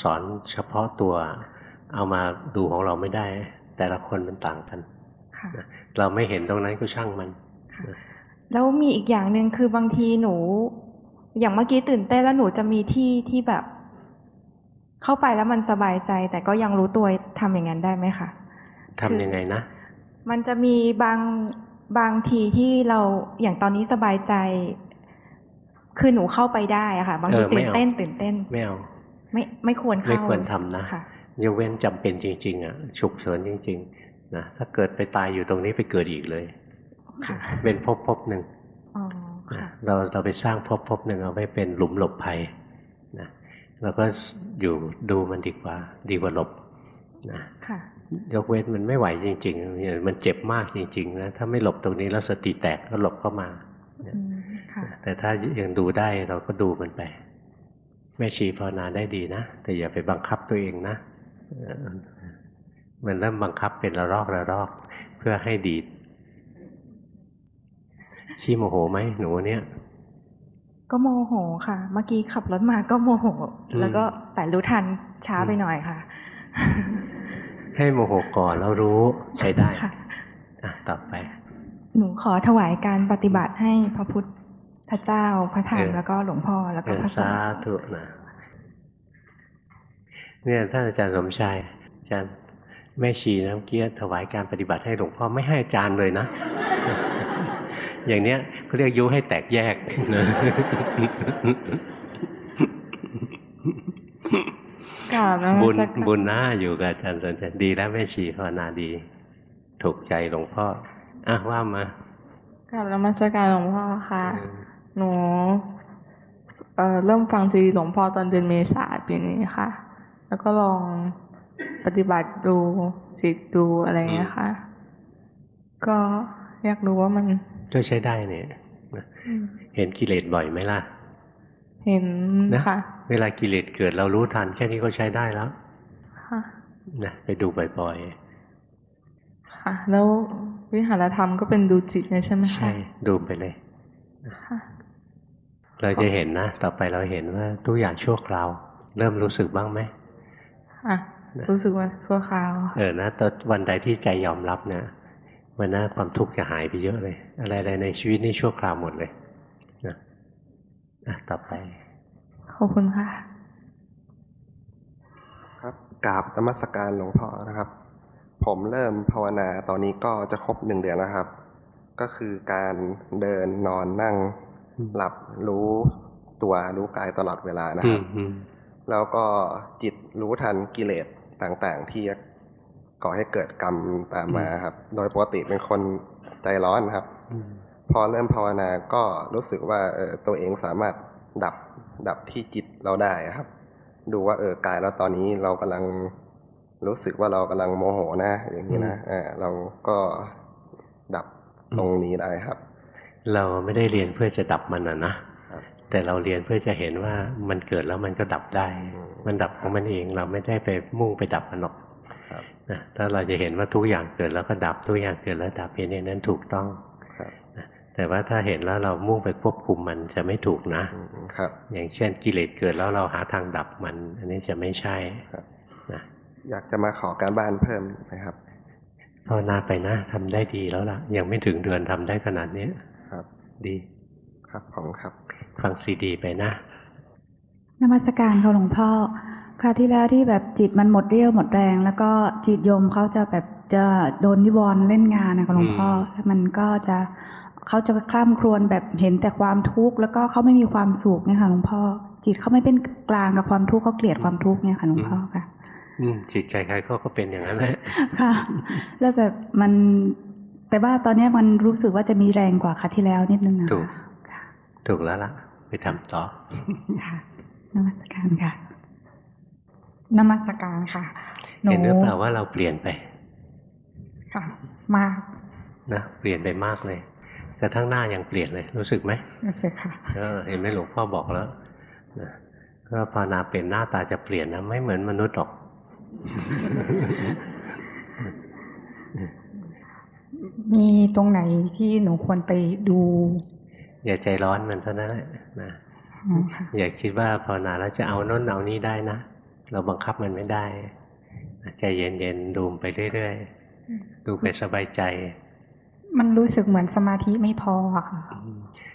สอนเฉพาะตัว เอามาดูของเราไม่ได้ แต่ละคนมันต่างกันค่ะเราไม่เห็นตรงนั้นก็ช่างมันแล้วมีอีกอย่างหนึ่งคือบางทีหนู อย่างเมื่อกี้ตื่นเต้นแล้วหนูจะมีที่ที่แบบ เข้าไปแล้วมันสบายใจ แต่ก็ยังรู้ตัวทำอย่างนั้นได้ไหมคะทำยังไงนะ มันจะมีบางบางทีที่เราอย่างตอนนี้สบายใจ คือหนูเข้าไปได้อะค่ะ บางทีเออไม่ตื่นเอาเต้นตื่นเต้น ไม่เอาไม่ไม่ควรเข้าไม่ควรทำนะค่ะยกเว้นจำเป็นจริง ๆ อะ ฉุกเฉินจริง ๆ นะถ้าเกิดไปตายอยู่ตรงนี้ไปเกิดอีกเลยค่ะเป็นภพภพหนึ่งอ๋อนะค่ะเราเราไปสร้างภพภพหนึ่งเอาไว้เป็นหลุมหลบภัยนะเราก็อยู่ดูมันดีกว่า ดีกว่าหลบนะค่ะ ยกเว้นมันไม่ไหวจริงๆเนี่ยมันเจ็บมากจริงๆนะถ้าไม่หลบตรงนี้แล้วสติแตกก็หลบเข้ามาอืมค่ะแต่ถ้ายังดูได้เราก็ดูมันไปแม่ชีภาวนาได้ดีนะ แต่อย่าไปบังคับตัวเองนะเอ่อมันเริ่มบังคับเป็นระลอกระลอก เพื่อให้ดีดชี้โมโหไหมหนูเนี่ย ก็โมโหค่ะ เมื่อกี้ขับรถมาก็โมโหอืมแล้วก็แต่รู้ทันช้าไปหน่อยค่ะ ให้โมโหก่อนแล้วรู้ใช้ได้ค่ะอะต่อไป หนูขอถวายการปฏิบัติให้พระพุทธเจ้าพระธรรมเออแล้วก็หลวงพ่อแล้วเอก็อพระสสางฆ์ธุนะเนี่ยท่านอาจารย์สมชายอาจารย์แม่ชีนะเมื่อกี้ถวายการปฏิบัติให้หลวงพ่อไม่ให้อาจารย์เลยนะ อย่างเนี้ยเขาเรียกยุให้แตกแยกนะ กรา บนมับุญสการบุญหน้าอยู่กับอาจารย์สนใจดีแล้วแม่ชีภาวนาดี ถูกใจหลวงพ่ออะว่ามากราบนมัสการหลวงพ่อค่ะ หนูเอ่อเริ่มฟังซีดีหลวงพ่อตอนเดือนเมษาปีนี้ค่ะ แล้วก็ลองปฏิบัติดูจิตดูอะไรเงี้ยค่ะ ก็อยากรู้ว่ามันก็ใช้ได้เนี่ยนะเห็นกิเลสบ่อยไหมล่ะ เห็นนะค่ะ เวลากิเลสเกิดเรารู้ทัน แค่นี้ก็ใช้ได้แล้วค่ะนะไปดูบ่อยค่ะ แล้ววิหารธรรมก็เป็นดูจิตเนี่ยใช่ไหมๆคะใช่ดูไปเลยค่ะเราจะเห็นนะ ต่อไปเราเห็นว่าทุกอย่างชั่วคราว เริ่มรู้สึกบ้างไหมอะรู้สึกว่าชั่วคราว เออนะตอนวันใดที่ใจยอมรับเนี่ยวันหน้าความทุกข์จะหายไปเยอะเลย อะไรๆในชีวิตนี่ชั่วคราวหมดเลยนะอะต่อไป ขอบคุณค่ะ ครับกราบนมัสการหลวงพ่อนะครับ ผมเริ่มภาวนาตอนนี้ก็จะครบหนึ่งเดือนแล้วครับ ก็คือการเดินนอนนั่งอืมหลับรู้ตัวรู้กายตลอดเวลานะอืครับมอืมแล้วก็จิตรู้ทันกิเลสต่างๆ ที่ก่อให้เกิดกรรมตามมาครับ โดยปกติเป็นคนใจร้อนครับอืมพอเริ่มภาวนาก็รู้สึกว่าเออตัวเองสามารถดับ ดับที่จิตเราได้ครับ ดูว่าเออกายเราตอนนี้เรากำลังรู้สึกว่าเรากำลังโมโหนะ อย่างนี้นะอ่าเราก็ดับตรงนี้ได้ครับ เราไม่ได้เรียนเพื่อจะดับมันนะนะแต่เราเรียนเพื่อจะเห็นว่ามันเกิดแล้วมันก็ดับได้ มันดับของมันเองเราไม่ได้ไปมุ่งไปดับมันหรอกนะถ้าเราจะเห็นว่าทุกอย่างเกิดแล้วก็ดับทุกอย่างเกิดแล้วดับเห็นอย่างนั้นถูกต้องนะ แต่ว่าถ้าเห็นแล้วเรามุ่งไปควบคุมมันจะไม่ถูกนะครับ อย่างเช่นกิเลสเกิดแล้วเราหาทางดับมัน อันนี้จะไม่ใช่นะอยากจะมาขอการบ้านเพิ่มไหมครับภาวนาไปนะทำได้ดีแล้วล่ะ ยังไม่ถึงเดือนทำได้ขนาดนี้ครับ ดี ครับผมครับ ฟังซีดีไปนะนมัสการค่ะหลวงพ่อคราวที่แล้วที่แบบจิตมันหมดเรี่ยวหมดแรง แล้วก็จิตโยมเขาจะแบบจะโดนนิวรณ์เล่นงานนะคะหลวงพ่อแล้วมันก็จะ เขาจะคล่ำครวญแบบเห็นแต่ความทุกข์แล้วก็เขาไม่มีความสุขเนี่ยค่ะหลวงพ่อ จิตเขาไม่เป็นกลางกับความทุกข์เขาเกลียดความทุกข์เนี่ยค่ะหลวงพ่อค่ะอืมจิตใครๆก็ก็เป็นอย่างนั้นแหละค่ะ แล้วแบบมัน แต่ว่าตอนนี้มันรู้สึกว่าจะมีแรงกว่าครั้งที่แล้วนิดนึงนะถูกถูกแล้วล่ะ ไปทำต่อค่ะนมัสการค่ะนมัสการค่ะเห็นหรือเปล่าว่าเราเปลี่ยนไป ค่ะ มากนะเปลี่ยนไปมากเลยก ระทั่งหน้ายังเปลี่ยนเลย รู้สึกไหมรู้สึกค่ะเออเห็นไหมหลวงพ่อบอกแล้วนะก็ภาวนาเป็นหน้าตาจะเปลี่ยนนะไม่เหมือนมนุษย์หรอก มีตรงไหนที่หนูควรไปดู อย่าใจร้อนมันเท่านั้นแหละนะอืมค่ะอย่าคิดว่าภาวนาแล้วจะเอาโน้นเอานี้ได้นะ เราบังคับมันไม่ได้ใจเย็นๆดูไปเรื่อยๆดูไปสบายใจ มันรู้สึกเหมือนสมาธิไม่พออะค่ะ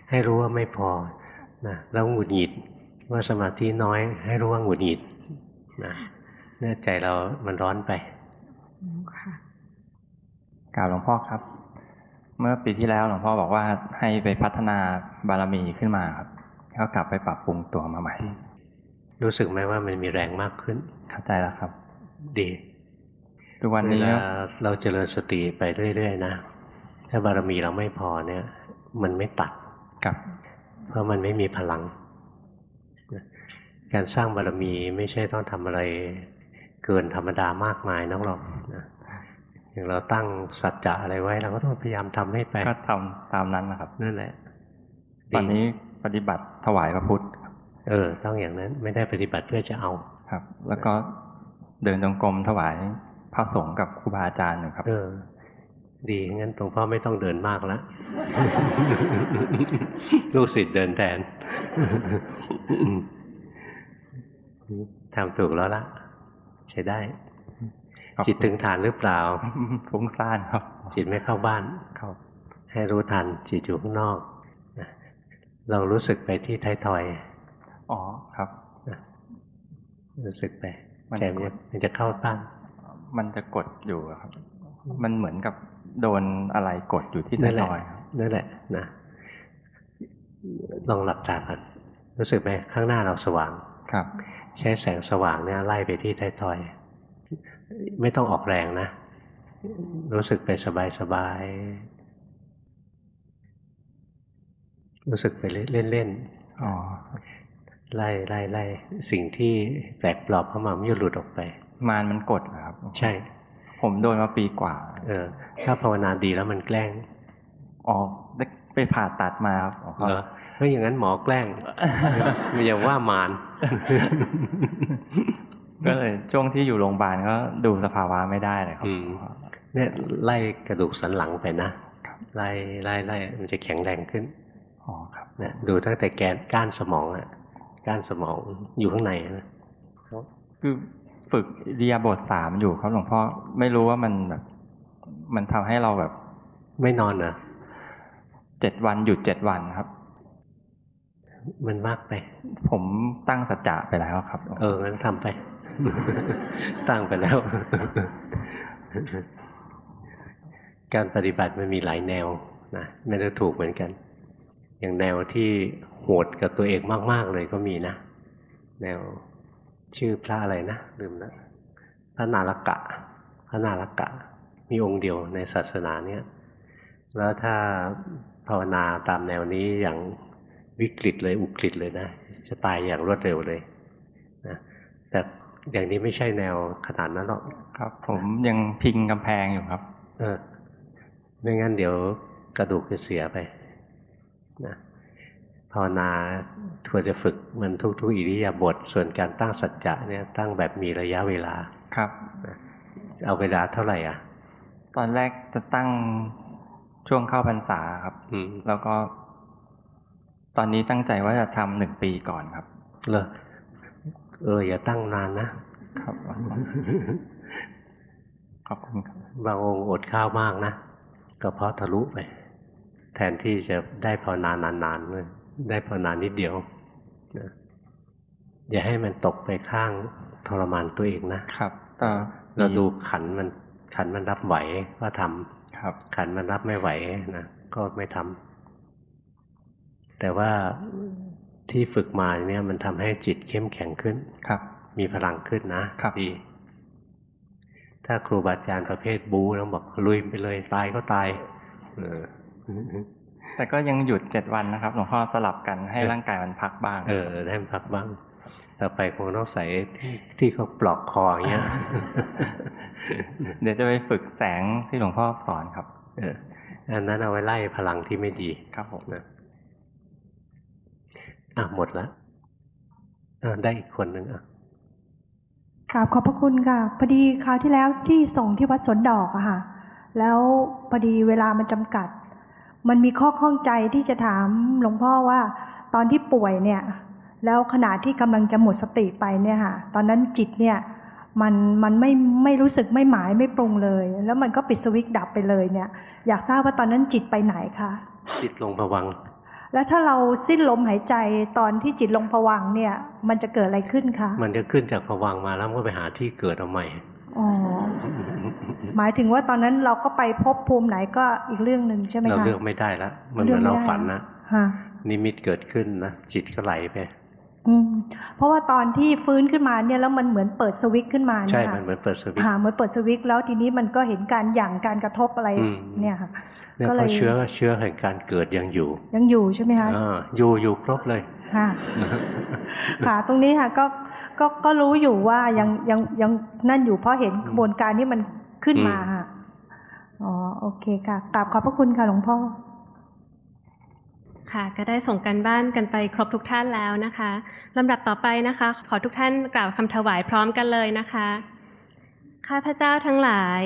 ให้รู้ว่าไม่พอนะแล้วหงุดหงิดว่าสมาธิน้อย ให้รู้ว่าหงุดหงิดนะเนี่ยใจเรามันร้อนไปค่ะกล่าวหลวงพ่อครับ เมื่อปีที่แล้วหลวงพ่อบอกว่าให้ไปพัฒนาบารมีขึ้นมาครับก็กลับไปปรับปรุงตัวมาใหม่ รู้สึกไหมว่ามันมีแรงมากขึ้น เข้าใจแล้วครับ ดี ทุกวันนี้เวลาเราเจริญสติไปเรื่อยๆนะ ถ้าบารมีเราไม่พอเนี่ย มันไม่ตัดกับ เพราะมันไม่มีพลัง การสร้างบารมีไม่ใช่ต้องทำอะไรเกินธรรมดามากมายนักหรอกนะอย่างเราตั้งสัจจะอะไรไว้เราก็ต้องพยายามทำให้ไปก็ทำตามนั้นนะครับนั่นแหละตอนนี้ปฏิบัติถวายพระพุทธเออ ต้องอย่างนั้นไม่ได้ปฏิบัติเพื่อจะเอาครับ แล้วก็เดินจงกรมถวายพระสงฆ์กับครูบาอาจารย์หนึ่งครับ เออ ดีงั้นตรงพ่อไม่ต้องเดินมากแล้วลูกศิษย์เดินแทนทำถูกแล้วล่ะใช้ได้ จิตถึงฐานหรือเปล่าฟุ้งซ่านครับ จิตไม่เข้าบ้านครับให้รู้ทันจิตอยู่ข้างนอกนะเรารู้สึกไปที่ท้ายทอย อ๋อครับรู้สึกไปมันใจมันมันจะเข้าบ้านมันจะกดอยู่ครับ มันเหมือนกับ โดนอะไรกดอยู่ที่ท้ายทอยครับนั่นแหละนะลองหลับตาก่อนรู้สึกไหมข้างหน้าเราสว่างครับ ใช้แสงสว่างเนี่ยไล่ไปที่ท้ายทอย ไม่ต้องออกแรงนะ รู้สึกไปสบายสบายๆรู้สึกไปเล่นอ๋อๆไล่ไล่ไล่สิ่งที่แปลกปลอบเข้ามาไม่หลุดออกไป มารมันกดเหรอครับ ใช่ ผมโดนมาปีกว่า เออ ถ้าภาวนาดีแล้วมันแกล้งอ๋อได้ไปผ่าตัดมาครับหลวงพ่อเหรอเฮ้ยอย่างนั้นหมอแกล้งไม่อย่าว่ามารก็เลยช่วงที่อยู่โรงพยาบาลก็ดูสภาวะไม่ได้เลยครับอืมเนี่ยไล่กระดูกสันหลังไปนะไล่ไล่ไล่มันจะแข็งแรงขึ้นอ๋อครับนะดูตั้งแต่แกนก้านสมองอะก้านสมองอยู่ข้างในนะคือ ฝึกอิริยาบถสามอยู่ครับหลวงพ่อไม่รู้ว่ามันแบบ มันทำให้เราแบบ ไม่นอนเหรอเจ็ดวันหยุดเจ็ดวันครับ มันมากไป ผมตั้งสัจจะไปแล้วครับ เอองั้นทำไป ตั้งไปแล้ว การปฏิบัติมันมีหลายแนวนะไม่ได้ถูกเหมือนกัน อย่างแนวที่โหดกับตัวเองมาก ๆ เลยก็มีนะ แนว ชื่อพระอะไรนะลืมแล้วพระนาลกะ พระนาลกะ มีองค์เดียวในศาสนาเนี่ยแล้วถ้าภาวนาตามแนวนี้อย่างวิกฤตเลยอุกฤษเลยนะ จะตายอย่างรวดเร็วเลยนะแต่อย่างนี้ไม่ใช่แนวขนาดนั้นหรอกครับ ผมยังพิงกำแพงอยู่ครับ เออไม่งั้นเดี๋ยวกระดูกจะเสียไปนะ ภาวนาควรจะฝึกมันทุกๆอิริยาบถส่วนการตั้งสัจจะเนี่ยตั้งแบบมีระยะเวลาครับเอาเวลาเท่าไหร่อะ ตอนแรกจะตั้งช่วงเข้าพรรษาครับอืมแล้วก็ ตอนนี้ตั้งใจว่าจะทำหนึ่งปีก่อนครับเลอเอออย่าตั้งนานนะครับขอบคุณครับบางองค์อดข้าวมากนะกระเพาะทะลุไป แทนที่จะได้ภาวนานานๆเลย ได้ภาวนานิดเดียวนะอย่าให้มันตกไปข้างทรมานตัวเองนะครับแต่เราดูขันมันขันมันรับไหวก็ทำครับ ขันมันรับไม่ไหวนะก็ไม่ทำแต่ว่าที่ฝึกมาเนี่ยมันทำให้จิตเข้มแข็งขึ้นครับ มีพลังขึ้นนะครับดีถ้าครูบาอาจารย์ประเภทบูต้องบอกลุยไปเลยตายก็ตาย เออ แต่ก็ยังหยุดเจ็ดวันนะครับหลวงพ่อสลับกันให้ร่างกายมันพักบ้าง เออได้พักบ้าง ต่อไปคงต้องใส่ที่ที่เขาปลอกคออย่างเงี้ยเดี๋ยวจะไปฝึกแสงที่หลวงพ่อสอนครับ เอออันนั้นเอาไว้ไล่พลังที่ไม่ดีครับผมนะอะหมดละอะได้อีกคนหนึ่งอะกราบขอบพระคุณค่ะพอดีคราวที่แล้วที่ส่งที่วัดสวนดอกอะค่ะ แล้วพอดีเวลามันจำกัด มันมีข้อข้องใจที่จะถามหลวงพ่อว่า ตอนที่ป่วยเนี่ยแล้วขณะที่กำลังจะหมดสติไปเนี่ยค่ะตอนนั้นจิตเนี่ยมันมันไม่ไม่รู้สึกไม่หมายไม่ปรุงเลย แล้วมันก็ปิดสวิตช์ดับไปเลยเนี่ย อยากทราบว่าตอนนั้นจิตไปไหนคะจิตลงผวังค์แล้วถ้าเราสิ้นลมหายใจตอนที่จิตลงผวังค์เนี่ย มันจะเกิดอะไรขึ้นคะมันจะขึ้นจากผวังค์มาแล้วมันก็ไปหาที่เกิดเอาใหม่อ๋อ หมายถึงว่าตอนนั้นเราก็ไปพบภูมิไหนก็อีกเรื่องหนึ่งใช่ไหมคะเราเลือกไม่ได้แล้วมันเหมือนเราฝันนะฮะนิมิตเกิดขึ้นนะจิตก็ไหลไปอืมเพราะว่าตอนที่ฟื้นขึ้นมาเนี่ยแล้วมันเหมือนเปิดสวิตช์ขึ้นมาใช่เนี่ยค่ะมันเหมือนเปิดสวิตช์หาเหมือนเปิดสวิตช์แล้วทีนี้มันก็เห็นการหยั่งการกระทบอะไรอืมเนี่ยค่ะเนี่ยก็เพเลยราะเชื้อเชื้อแห่งการเกิดยังอยู่ ยังอยู่ใช่ไหมคะอ่าอยู่อยู่ครบเลยค่ะค่ะตรงนี้ค่ะก็ก็ก็รู้อยู่ว่ายังยังยังนั่นอยู่เพราะเห็นกระบวนการที่มัน ขึ้นมาค่ะอ๋อโอเคค่ะกราบขอบพระคุณค่ะหลวงพ่อ ค่ะ ก็ได้ส่งกันบ้านกันไปครบทุกท่านแล้วนะคะลำดับต่อไปนะคะ ขอทุกท่านกล่าวคำถวายพร้อมกันเลยนะคะ ข้าพเจ้าทั้งหลาย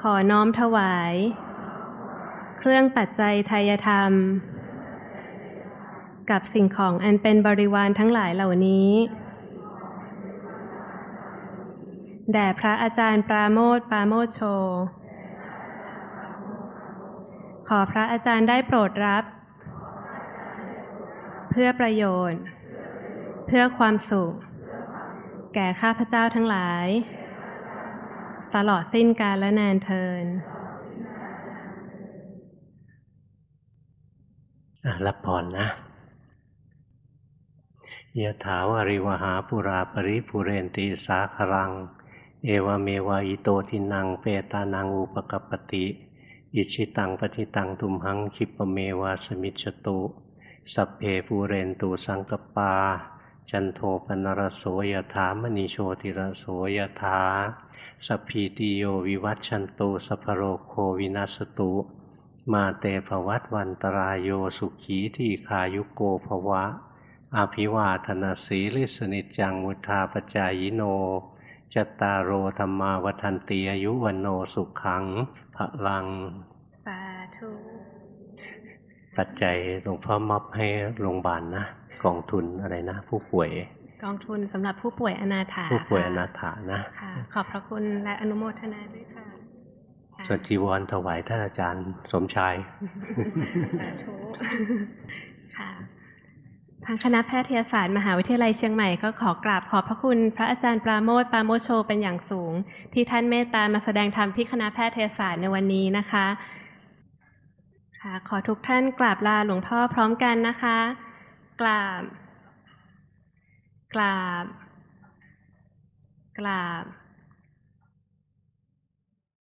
ขอน้อมถวาย เครื่องปัจจัยทายธรรม กับสิ่งของอันเป็นบริวารทั้งหลายเหล่านี้ แด่พระอาจารย์ปราโมทปราโมทโช ขอพระอาจารย์ได้โปรดรับ เพื่อประโยชน์ เพื่อความสุข แก่ข้าพเจ้าทั้งหลาย ตลอดสิ้นกาลและนานเทินรับพรนะยะถาวาริวหาปุราปริปุเรนติสาครัง เอวเมวะอิโตทินังเปตานังอุปกปปติอิชิตังปฏิตังตุมหังคิปเมวะสมิจจตุสัพเพปูเรนตุสังกปา จันโทปนรโสยถามณีโชติรโสยถาสัพพีติโยวิวัตชันตุสัพโรโควินัสตุ มาเตภวัตวันตรายโยสุขีที่ขายุโกภวะ อภิวาทนาสีลิสนิจจังมุทาปจายโน จตตารโอธรรมาวันติอายุวันโนสุขังพลังสาธุปัจจัยหลวงพ่อมอบให้โรงพยาบาลนะกองทุนอะไรนะ ผู้ป่วย กองทุนสำหรับผู้ป่วยอนาถาผู้ป่วยอค่ะนาถานะค่ะขอบพระคุณและอนุโมทนาด้วยค่ะส่วนจีวรถวายท่านอาจารย์สมชายสาธุค่ะ ทางคณะแพทยศาสตร์มหาวิทยาลัยเชียงใหม่ก็ขอกราบขอบพระคุณพระอาจารย์ปราโมทปราโมชโชเป็นอย่างสูง ที่ท่านเมตตามาแสดงธรรมที่คณะแพทยศาสตร์ในวันนี้นะคะค่ะขอทุกท่านกราบลาหลวงพ่อพร้อมกันนะคะ กราบ กราบ กราบ